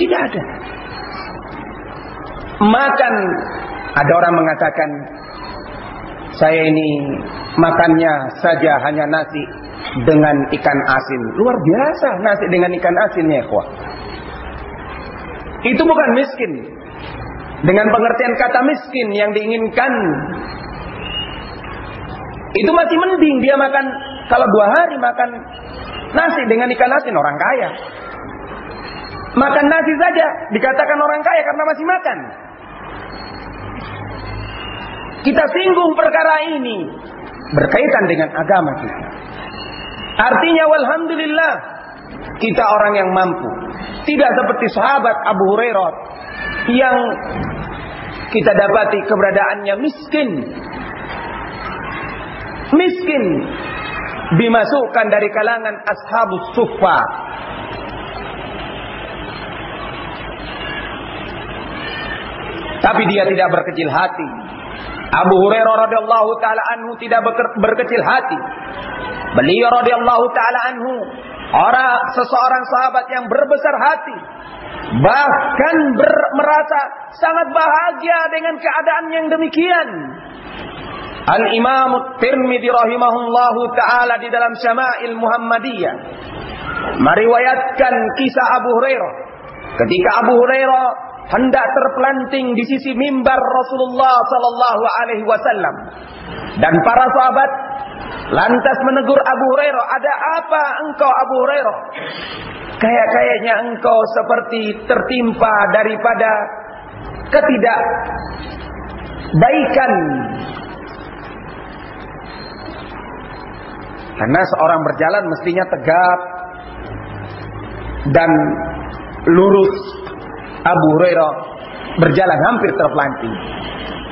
Tidak ada. Makan. Ada orang mengatakan. Saya ini makannya saja hanya nasi dengan ikan asin. Luar biasa nasi dengan ikan asin ya kuah. Itu bukan miskin. Dengan pengertian kata miskin yang diinginkan. Itu masih mending dia makan. Kalau dua hari makan nasi dengan ikan asin orang kaya. Makan nasi saja dikatakan orang kaya karena masih makan. Kita singgung perkara ini berkaitan dengan agama kita. Artinya walhamdulillah kita orang yang mampu. Tidak seperti sahabat Abu Hurairah yang kita dapati keberadaannya miskin. Miskin dimasukkan dari kalangan ashabus sufa. Tapi dia tidak berkecil hati. Abu Hurairah radhiyallahu taala anhu tidak berkecil hati. Beliau radhiyallahu taala anhu orang seseorang sahabat yang berbesar hati bahkan ber, merasa sangat bahagia dengan keadaan yang demikian. Al-Imam Tirmidzi rahimahullahu taala di dalam Syama'il Muhammadiyah meriwayatkan kisah Abu Hurairah ketika Abu Hurairah hendak terpelanting di sisi mimbar Rasulullah sallallahu alaihi wasallam dan para sahabat lantas menegur Abu Hurairah, "Ada apa engkau Abu Hurairah?" Kayak-kayaknya engkau seperti tertimpa daripada ketidak baikan. Karena seorang berjalan mestinya tegap dan lurus. Abu Hurairah berjalan hampir terpelanting.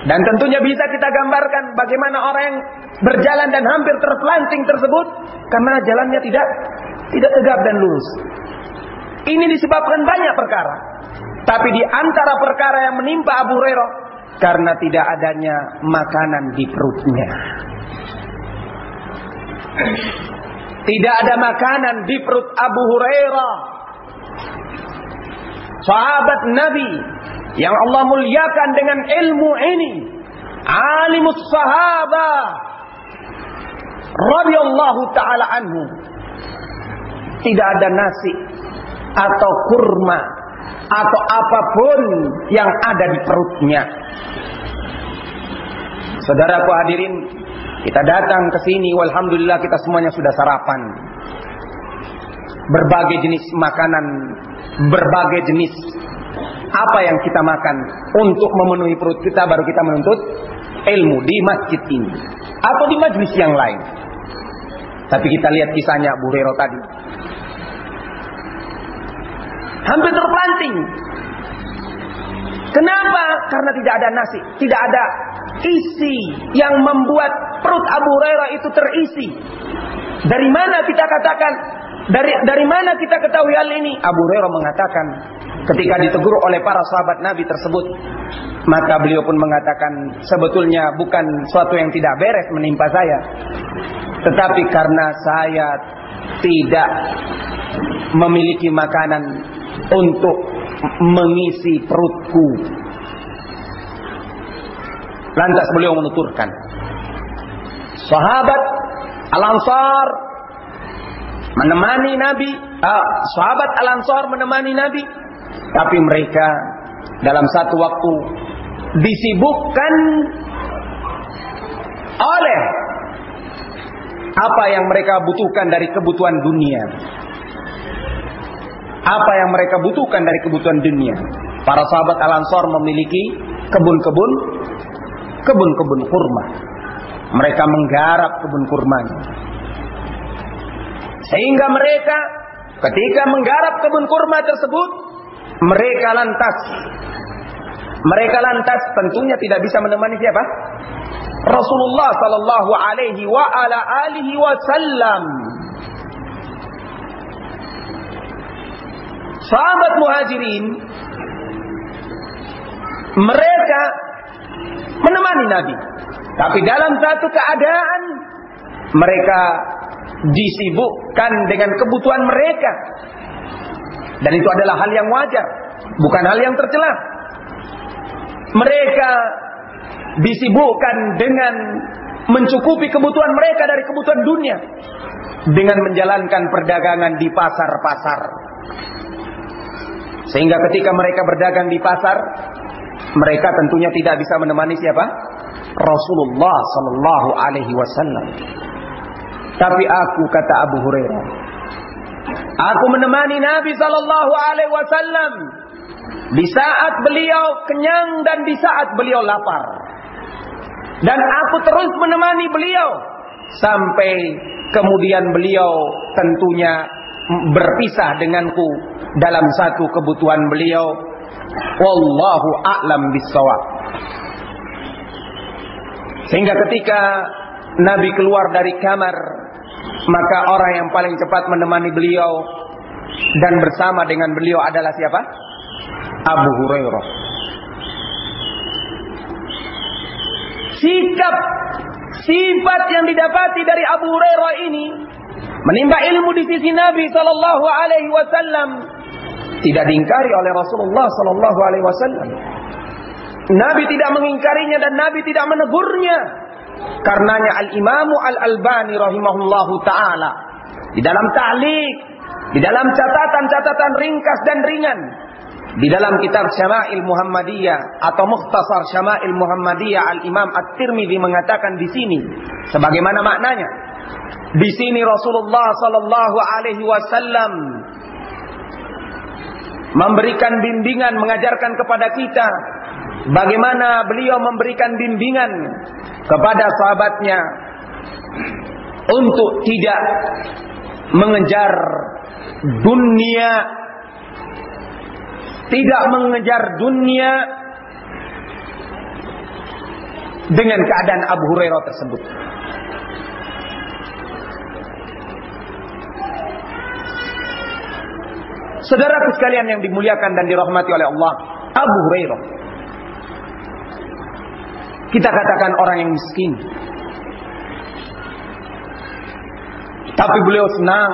Dan tentunya bisa kita gambarkan bagaimana orang yang berjalan dan hampir terpelanting tersebut karena jalannya tidak tidak tegap dan lurus. Ini disebabkan banyak perkara. Tapi di antara perkara yang menimpa Abu Hurairah karena tidak adanya makanan di perutnya. Tidak ada makanan di perut Abu Hurairah. Sahabat Nabi yang Allah muliakan dengan ilmu ini. Alimus sahabah radhiyallahu taala anhu. Tidak ada nasi atau kurma atau apa pun yang ada di perutnya. Saudaraku hadirin, kita datang ke sini walhamdulillah kita semuanya sudah sarapan. Berbagai jenis makanan, berbagai jenis apa yang kita makan untuk memenuhi perut kita baru kita menuntut ilmu di masjid ini atau di majlis yang lain. Tapi kita lihat kisahnya Abu Hurairah tadi. Hampir terpelanting. Kenapa? Karena tidak ada nasi, tidak ada isi yang membuat perut Abu Hurairah itu terisi. Dari mana kita katakan dari dari mana kita ketahui hal ini? Abu Hurairah mengatakan ketika ditegur oleh para sahabat Nabi tersebut, maka beliau pun mengatakan sebetulnya bukan suatu yang tidak beres menimpa saya, tetapi karena saya tidak memiliki makanan untuk mengisi perutku. Lantas beliau menuturkan, sahabat Al-Ansar menemani Nabi, uh, sahabat Al-Ansar menemani Nabi, tapi mereka dalam satu waktu disibukkan oleh apa yang mereka butuhkan dari kebutuhan dunia. Apa yang mereka butuhkan dari kebutuhan dunia. Para sahabat Al-Ansar memiliki kebun-kebun kebun-kebun kurma. Mereka menggarap kebun kurmanya. Sehingga mereka ketika menggarap kebun kurma tersebut, mereka lantas mereka lantas tentunya tidak bisa menemani siapa? Rasulullah sallallahu alaihi wa ala alihi wasallam. Sahabat Muhajirin mereka menemani Nabi. Tapi dalam satu keadaan mereka disibukkan dengan kebutuhan mereka. Dan itu adalah hal yang wajar, bukan hal yang tercela. Mereka disibukkan dengan mencukupi kebutuhan mereka dari kebutuhan dunia dengan menjalankan perdagangan di pasar-pasar. Sehingga ketika mereka berdagang di pasar, mereka tentunya tidak bisa menemani siapa? Rasulullah sallallahu alaihi wasallam. Tapi aku kata Abu Hurairah, aku menemani Nabi sallallahu alaihi wasallam di saat beliau kenyang dan di saat beliau lapar. Dan aku terus menemani beliau sampai kemudian beliau tentunya berpisah denganku dalam satu kebutuhan beliau. Wallahu a'lam bissawab. Sehingga ketika Nabi keluar dari kamar, maka orang yang paling cepat menemani beliau dan bersama dengan beliau adalah siapa? Abu Hurairah. sikap sifat yang didapati dari Abu Hurairah ini menimba ilmu di sisi Nabi sallallahu alaihi wasallam tidak diingkari oleh Rasulullah sallallahu alaihi wasallam. Nabi tidak mengingkarinya dan Nabi tidak menegurnya. Karenanya Al-Imamu Al-Albani rahimahullahu taala di dalam ta'liq, di dalam catatan-catatan ringkas dan ringan di dalam kitab Syama'il Muhammadiyah atau Mukhtasar Syama'il Muhammadiyah Al-Imam At-Tirmidzi mengatakan di sini sebagaimana maknanya. Di sini Rasulullah sallallahu alaihi wasallam memberikan bimbingan mengajarkan kepada kita bagaimana beliau memberikan bimbingan kepada sahabatnya untuk tidak mengejar dunia tidak mengejar dunia dengan keadaan Abu Hurairah tersebut. Saudaraku sekalian yang dimuliakan dan dirahmati oleh Allah, Abu Hurairah. Kita katakan orang yang miskin. Tapi beliau senang,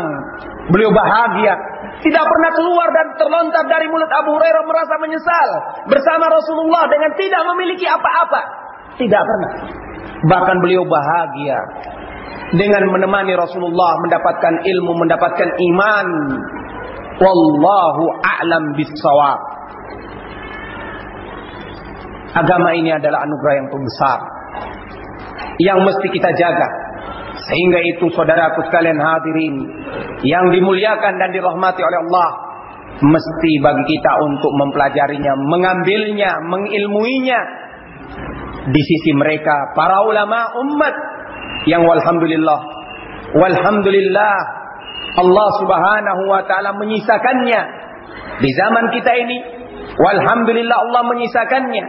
beliau bahagia tidak pernah keluar dan terlontar dari mulut Abu Hurairah merasa menyesal bersama Rasulullah dengan tidak memiliki apa-apa. Tidak pernah. Bahkan beliau bahagia dengan menemani Rasulullah mendapatkan ilmu, mendapatkan iman. Wallahu a'lam bissawab. Agama ini adalah anugerah yang terbesar. Yang mesti kita jaga. Sehingga itu saudaraku sekalian hadirin yang dimuliakan dan dirahmati oleh Allah mesti bagi kita untuk mempelajarinya, mengambilnya, mengilmuinya. Di sisi mereka para ulama umat yang walhamdulillah walhamdulillah Allah Subhanahu wa taala menyisakannya di zaman kita ini walhamdulillah Allah menyisakannya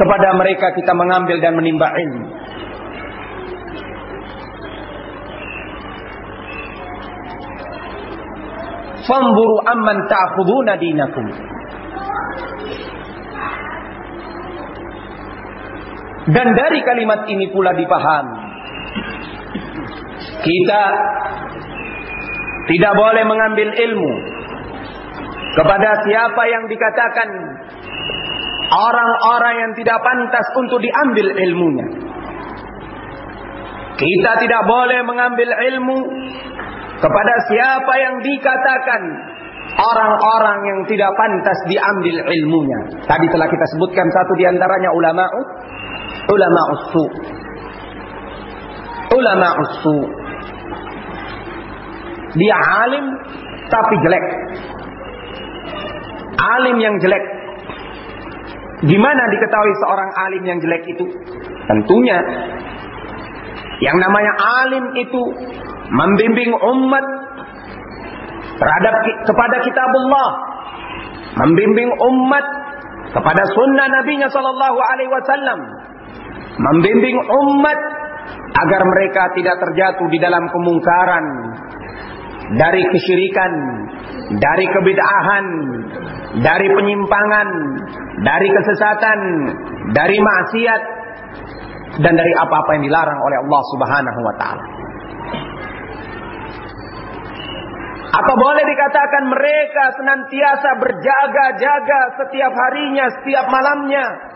kepada mereka kita mengambil dan menimba ilmu Fanzuru amman dinakum. Dan dari kalimat ini pula dipahami. Kita tidak boleh mengambil ilmu kepada siapa yang dikatakan orang-orang yang tidak pantas untuk diambil ilmunya. Kita tidak boleh mengambil ilmu kepada siapa yang dikatakan orang-orang yang tidak pantas diambil ilmunya. Tadi telah kita sebutkan satu di antaranya ulama ulama usu. Ulama usu. Dia alim tapi jelek. Alim yang jelek. Gimana diketahui seorang alim yang jelek itu? Tentunya yang namanya alim itu membimbing umat terhadap kepada kitabullah, membimbing umat kepada sunnah nabinya sallallahu alaihi wasallam, membimbing umat agar mereka tidak terjatuh di dalam kemungkaran dari kesyirikan, dari kebid'ahan, dari penyimpangan, dari kesesatan, dari maksiat dan dari apa-apa yang dilarang oleh Allah Subhanahu wa taala. Apa boleh dikatakan mereka senantiasa berjaga-jaga setiap harinya, setiap malamnya?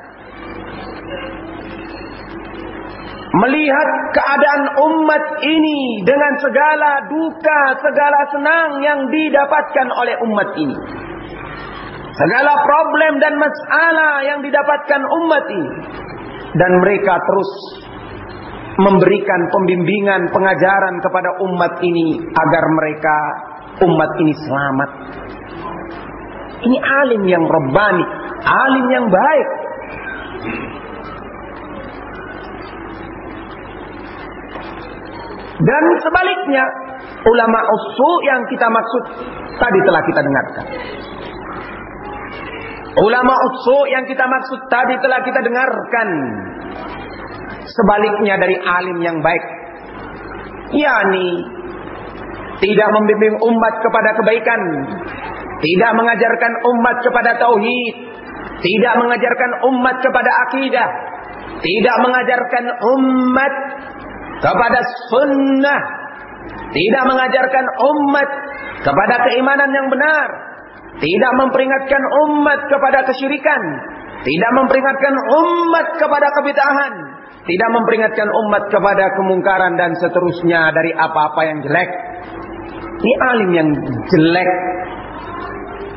Melihat keadaan umat ini dengan segala duka, segala senang yang didapatkan oleh umat ini. Segala problem dan masalah yang didapatkan umat ini. Dan mereka terus memberikan pembimbingan, pengajaran kepada umat ini agar mereka umat ini selamat. Ini alim yang rebani, alim yang baik. Dan sebaliknya, ulama usu yang kita maksud tadi telah kita dengarkan. Ulama usu yang kita maksud tadi telah kita dengarkan. Sebaliknya dari alim yang baik. Yani tidak membimbing umat kepada kebaikan, tidak mengajarkan umat kepada tauhid, tidak mengajarkan umat kepada akidah, tidak mengajarkan umat kepada sunnah, tidak mengajarkan umat kepada keimanan yang benar, tidak memperingatkan umat kepada kesyirikan, tidak memperingatkan umat kepada kebid'ahan, tidak memperingatkan umat kepada kemungkaran dan seterusnya dari apa-apa yang jelek. Ini alim yang jelek.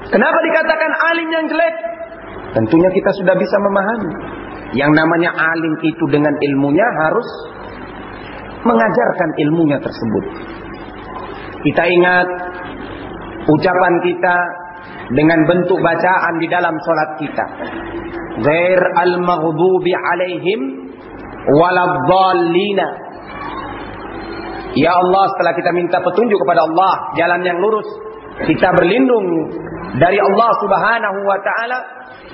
Kenapa dikatakan alim yang jelek? Tentunya kita sudah bisa memahami. Yang namanya alim itu dengan ilmunya harus mengajarkan ilmunya tersebut. Kita ingat ucapan kita dengan bentuk bacaan di dalam solat kita. Ghair al-maghdubi alaihim waladhdallina. Ya Allah, setelah kita minta petunjuk kepada Allah, jalan yang lurus, kita berlindung dari Allah Subhanahu wa taala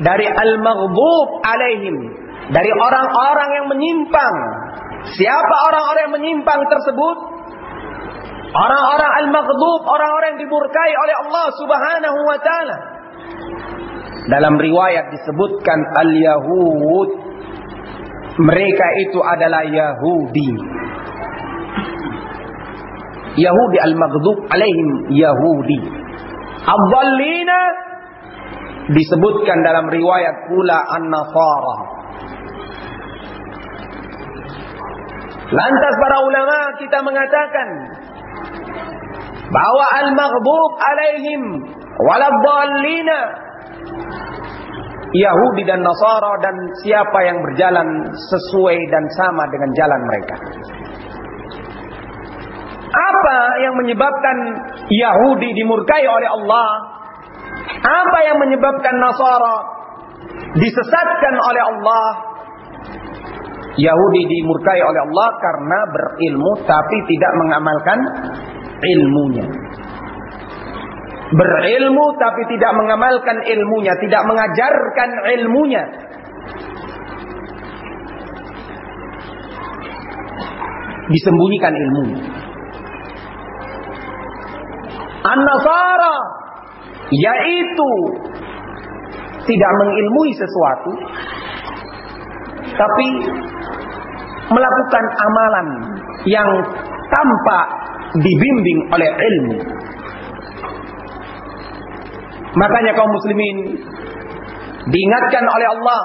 dari al-maghdub alaihim, dari orang-orang yang menyimpang. Siapa orang-orang yang menyimpang tersebut? Orang-orang al-maghdub, orang-orang yang dimurkai oleh Allah Subhanahu wa taala. Dalam riwayat disebutkan al-Yahud. Mereka itu adalah Yahudi. Yahudi al-maghdub alaihim Yahudi. Abdallina disebutkan dalam riwayat pula an-Nasara. Lantas para ulama kita mengatakan bahwa al-maghdub alaihim waladhdallina Yahudi dan Nasara dan siapa yang berjalan sesuai dan sama dengan jalan mereka. Apa yang menyebabkan Yahudi dimurkai oleh Allah? Apa yang menyebabkan Nasara disesatkan oleh Allah? Yahudi dimurkai oleh Allah karena berilmu tapi tidak mengamalkan ilmunya. Berilmu tapi tidak mengamalkan ilmunya, tidak mengajarkan ilmunya. Disembunyikan ilmunya. An-Nasara yaitu tidak mengilmui sesuatu tapi melakukan amalan yang tanpa dibimbing oleh ilmu. Makanya kaum muslimin diingatkan oleh Allah,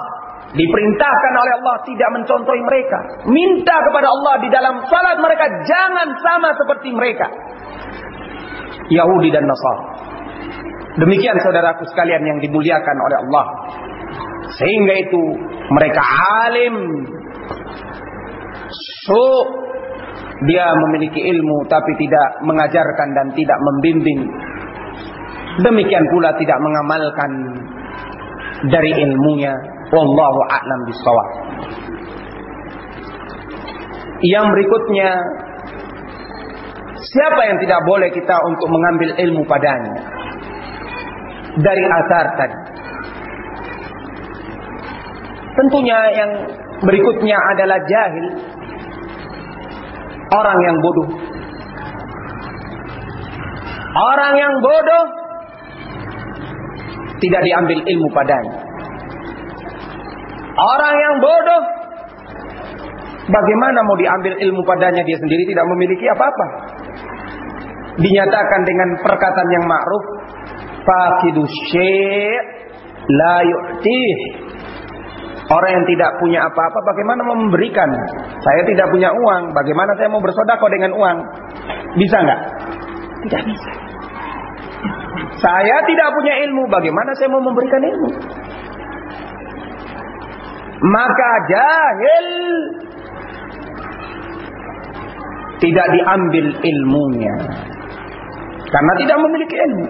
diperintahkan oleh Allah tidak mencontohi mereka. Minta kepada Allah di dalam salat mereka jangan sama seperti mereka. Yahudi dan Nasara. Demikian saudaraku sekalian yang dimuliakan oleh Allah. Sehingga itu mereka alim. So dia memiliki ilmu tapi tidak mengajarkan dan tidak membimbing. Demikian pula tidak mengamalkan dari ilmunya. Wallahu a'lam bishawab. Yang berikutnya Siapa yang tidak boleh kita untuk mengambil ilmu padanya? Dari asar tadi. Tentunya yang berikutnya adalah jahil. Orang yang bodoh. Orang yang bodoh tidak diambil ilmu padanya. Orang yang bodoh bagaimana mau diambil ilmu padanya dia sendiri tidak memiliki apa-apa dinyatakan dengan perkataan yang ma'ruf faqidu syai' la yu'tih orang yang tidak punya apa-apa bagaimana mau memberikan? Saya tidak punya uang bagaimana saya mau bersedekah dengan uang? Bisa nggak? Tidak bisa. Saya tidak punya ilmu bagaimana saya mau memberikan ilmu? Maka jahil. Tidak diambil ilmunya. Karena tidak memiliki ilmu.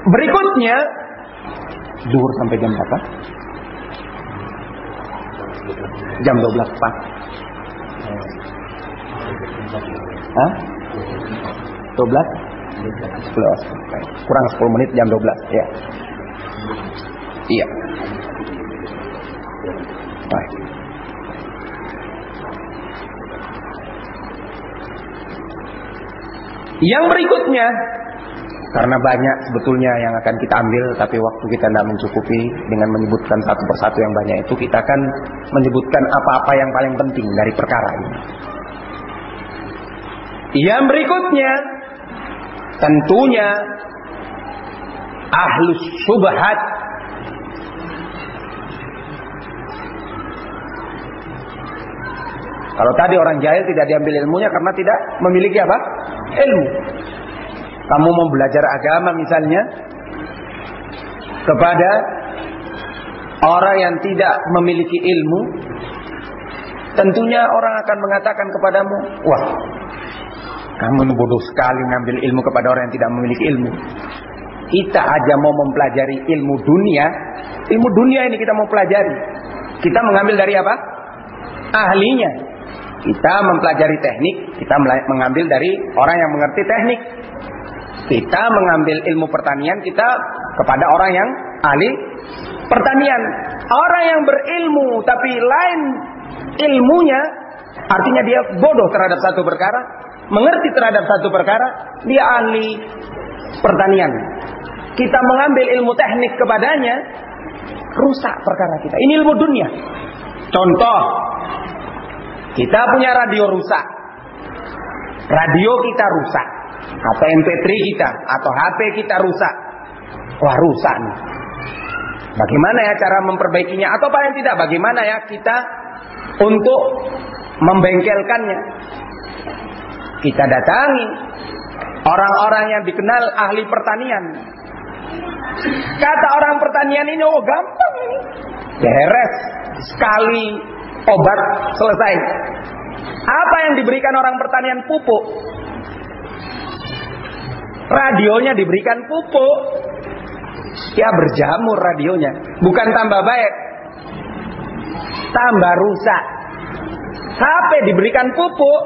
Berikutnya zuhur sampai jam berapa? Jam 12 Pak. Hah? 12? 11. Kurang 10 menit jam 12 ya. Iya. Baik. Yang berikutnya Karena banyak sebetulnya yang akan kita ambil Tapi waktu kita tidak mencukupi Dengan menyebutkan satu persatu yang banyak itu Kita akan menyebutkan apa-apa yang paling penting dari perkara ini Yang berikutnya Tentunya Ahlus subhat Kalau tadi orang jahil tidak diambil ilmunya karena tidak memiliki apa? Ilmu. Kamu mau belajar agama misalnya kepada orang yang tidak memiliki ilmu, tentunya orang akan mengatakan kepadamu, "Wah, kamu bodoh sekali ngambil ilmu kepada orang yang tidak memiliki ilmu." Kita aja mau mempelajari ilmu dunia, ilmu dunia ini kita mau pelajari. Kita mengambil dari apa? Ahlinya. Kita mempelajari teknik, kita mengambil dari orang yang mengerti teknik. Kita mengambil ilmu pertanian kita kepada orang yang ahli pertanian. Orang yang berilmu tapi lain ilmunya artinya dia bodoh terhadap satu perkara, mengerti terhadap satu perkara, dia ahli pertanian. Kita mengambil ilmu teknik kepadanya, rusak perkara kita. Ini ilmu dunia. Contoh, kita punya radio rusak. Radio kita rusak. Atau MP3 kita. Atau HP kita rusak. Wah rusak nih. Bagaimana ya cara memperbaikinya? Atau paling tidak bagaimana ya kita untuk membengkelkannya? Kita datangi orang-orang yang dikenal ahli pertanian. Kata orang pertanian ini, oh gampang ini. Beres. Sekali obat selesai. Apa yang diberikan orang pertanian pupuk? Radionya diberikan pupuk. Ya berjamur radionya. Bukan tambah baik. Tambah rusak. HP diberikan pupuk.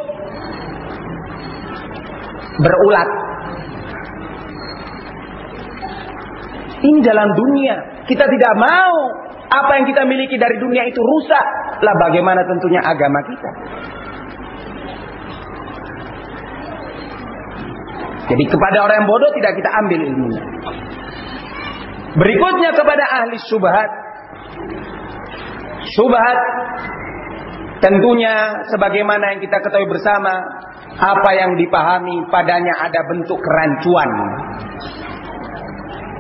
Berulat. Ini dalam dunia. Kita tidak mau apa yang kita miliki dari dunia itu rusak. Lah bagaimana tentunya agama kita. Jadi kepada orang yang bodoh tidak kita ambil ilmunya. Berikutnya kepada ahli subhat. Subhat tentunya sebagaimana yang kita ketahui bersama apa yang dipahami padanya ada bentuk kerancuan.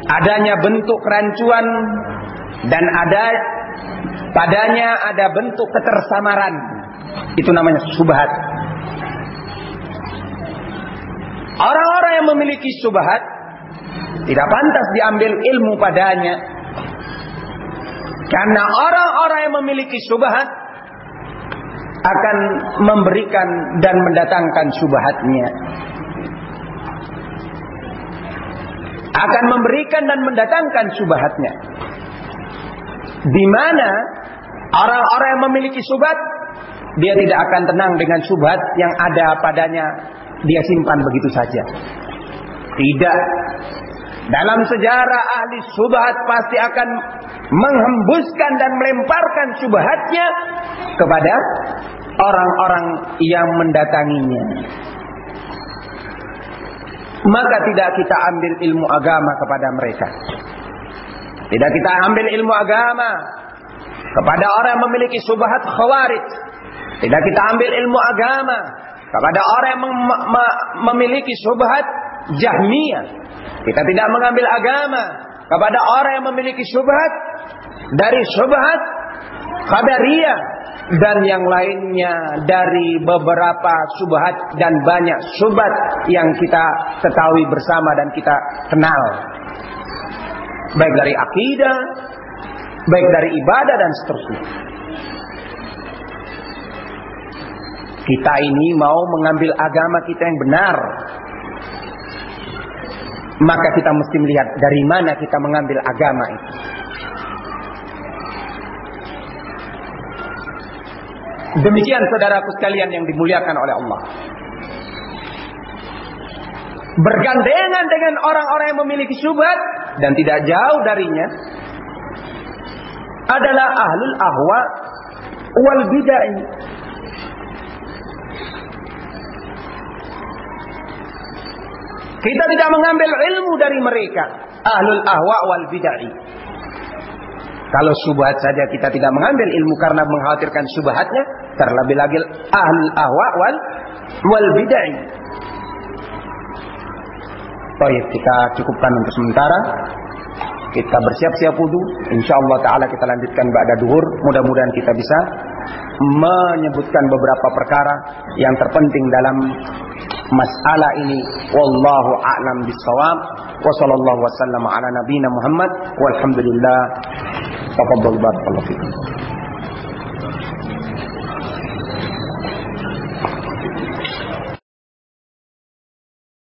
Adanya bentuk kerancuan dan ada padanya ada bentuk ketersamaran. Itu namanya subhat. Orang-orang yang memiliki subhat tidak pantas diambil ilmu padanya. Karena orang-orang yang memiliki subhat akan memberikan dan mendatangkan subhatnya. Akan memberikan dan mendatangkan subhatnya. Di mana orang-orang yang memiliki subhat dia tidak akan tenang dengan subhat yang ada padanya dia simpan begitu saja. Tidak. Dalam sejarah ahli subhat pasti akan menghembuskan dan melemparkan subhatnya kepada orang-orang yang mendatanginya. Maka tidak kita ambil ilmu agama kepada mereka. Tidak kita ambil ilmu agama kepada orang yang memiliki subhat khawarij. Tidak kita ambil ilmu agama kepada orang yang mem memiliki subhat jahmiyah. Kita tidak mengambil agama kepada orang yang memiliki subhat dari subhat qadariyah dan yang lainnya dari beberapa subhat dan banyak subhat yang kita ketahui bersama dan kita kenal baik dari akidah, baik dari ibadah dan seterusnya. Kita ini mau mengambil agama kita yang benar. Maka kita mesti melihat dari mana kita mengambil agama itu. Demikian saudaraku sekalian yang dimuliakan oleh Allah. Bergandengan dengan orang-orang yang memiliki syubhat dan tidak jauh darinya adalah ahlul ahwa wal bid'ah. Kita tidak mengambil ilmu dari mereka. Ahlul ahwa wal bid'ah. Kalau subhat saja kita tidak mengambil ilmu karena mengkhawatirkan subhatnya, terlebih lagi ahlul ahwa wal wal bid'ah. Baik, kita cukupkan untuk sementara. Kita bersiap-siap wudhu. InsyaAllah ta'ala kita lanjutkan ba'da duhur. Mudah-mudahan kita bisa menyebutkan beberapa perkara yang terpenting dalam masalah ini. Wallahu a'lam bisawab. Wa sallallahu wasallam ala nabina Muhammad. Walhamdulillah. Tafadhal barakallahu fikum.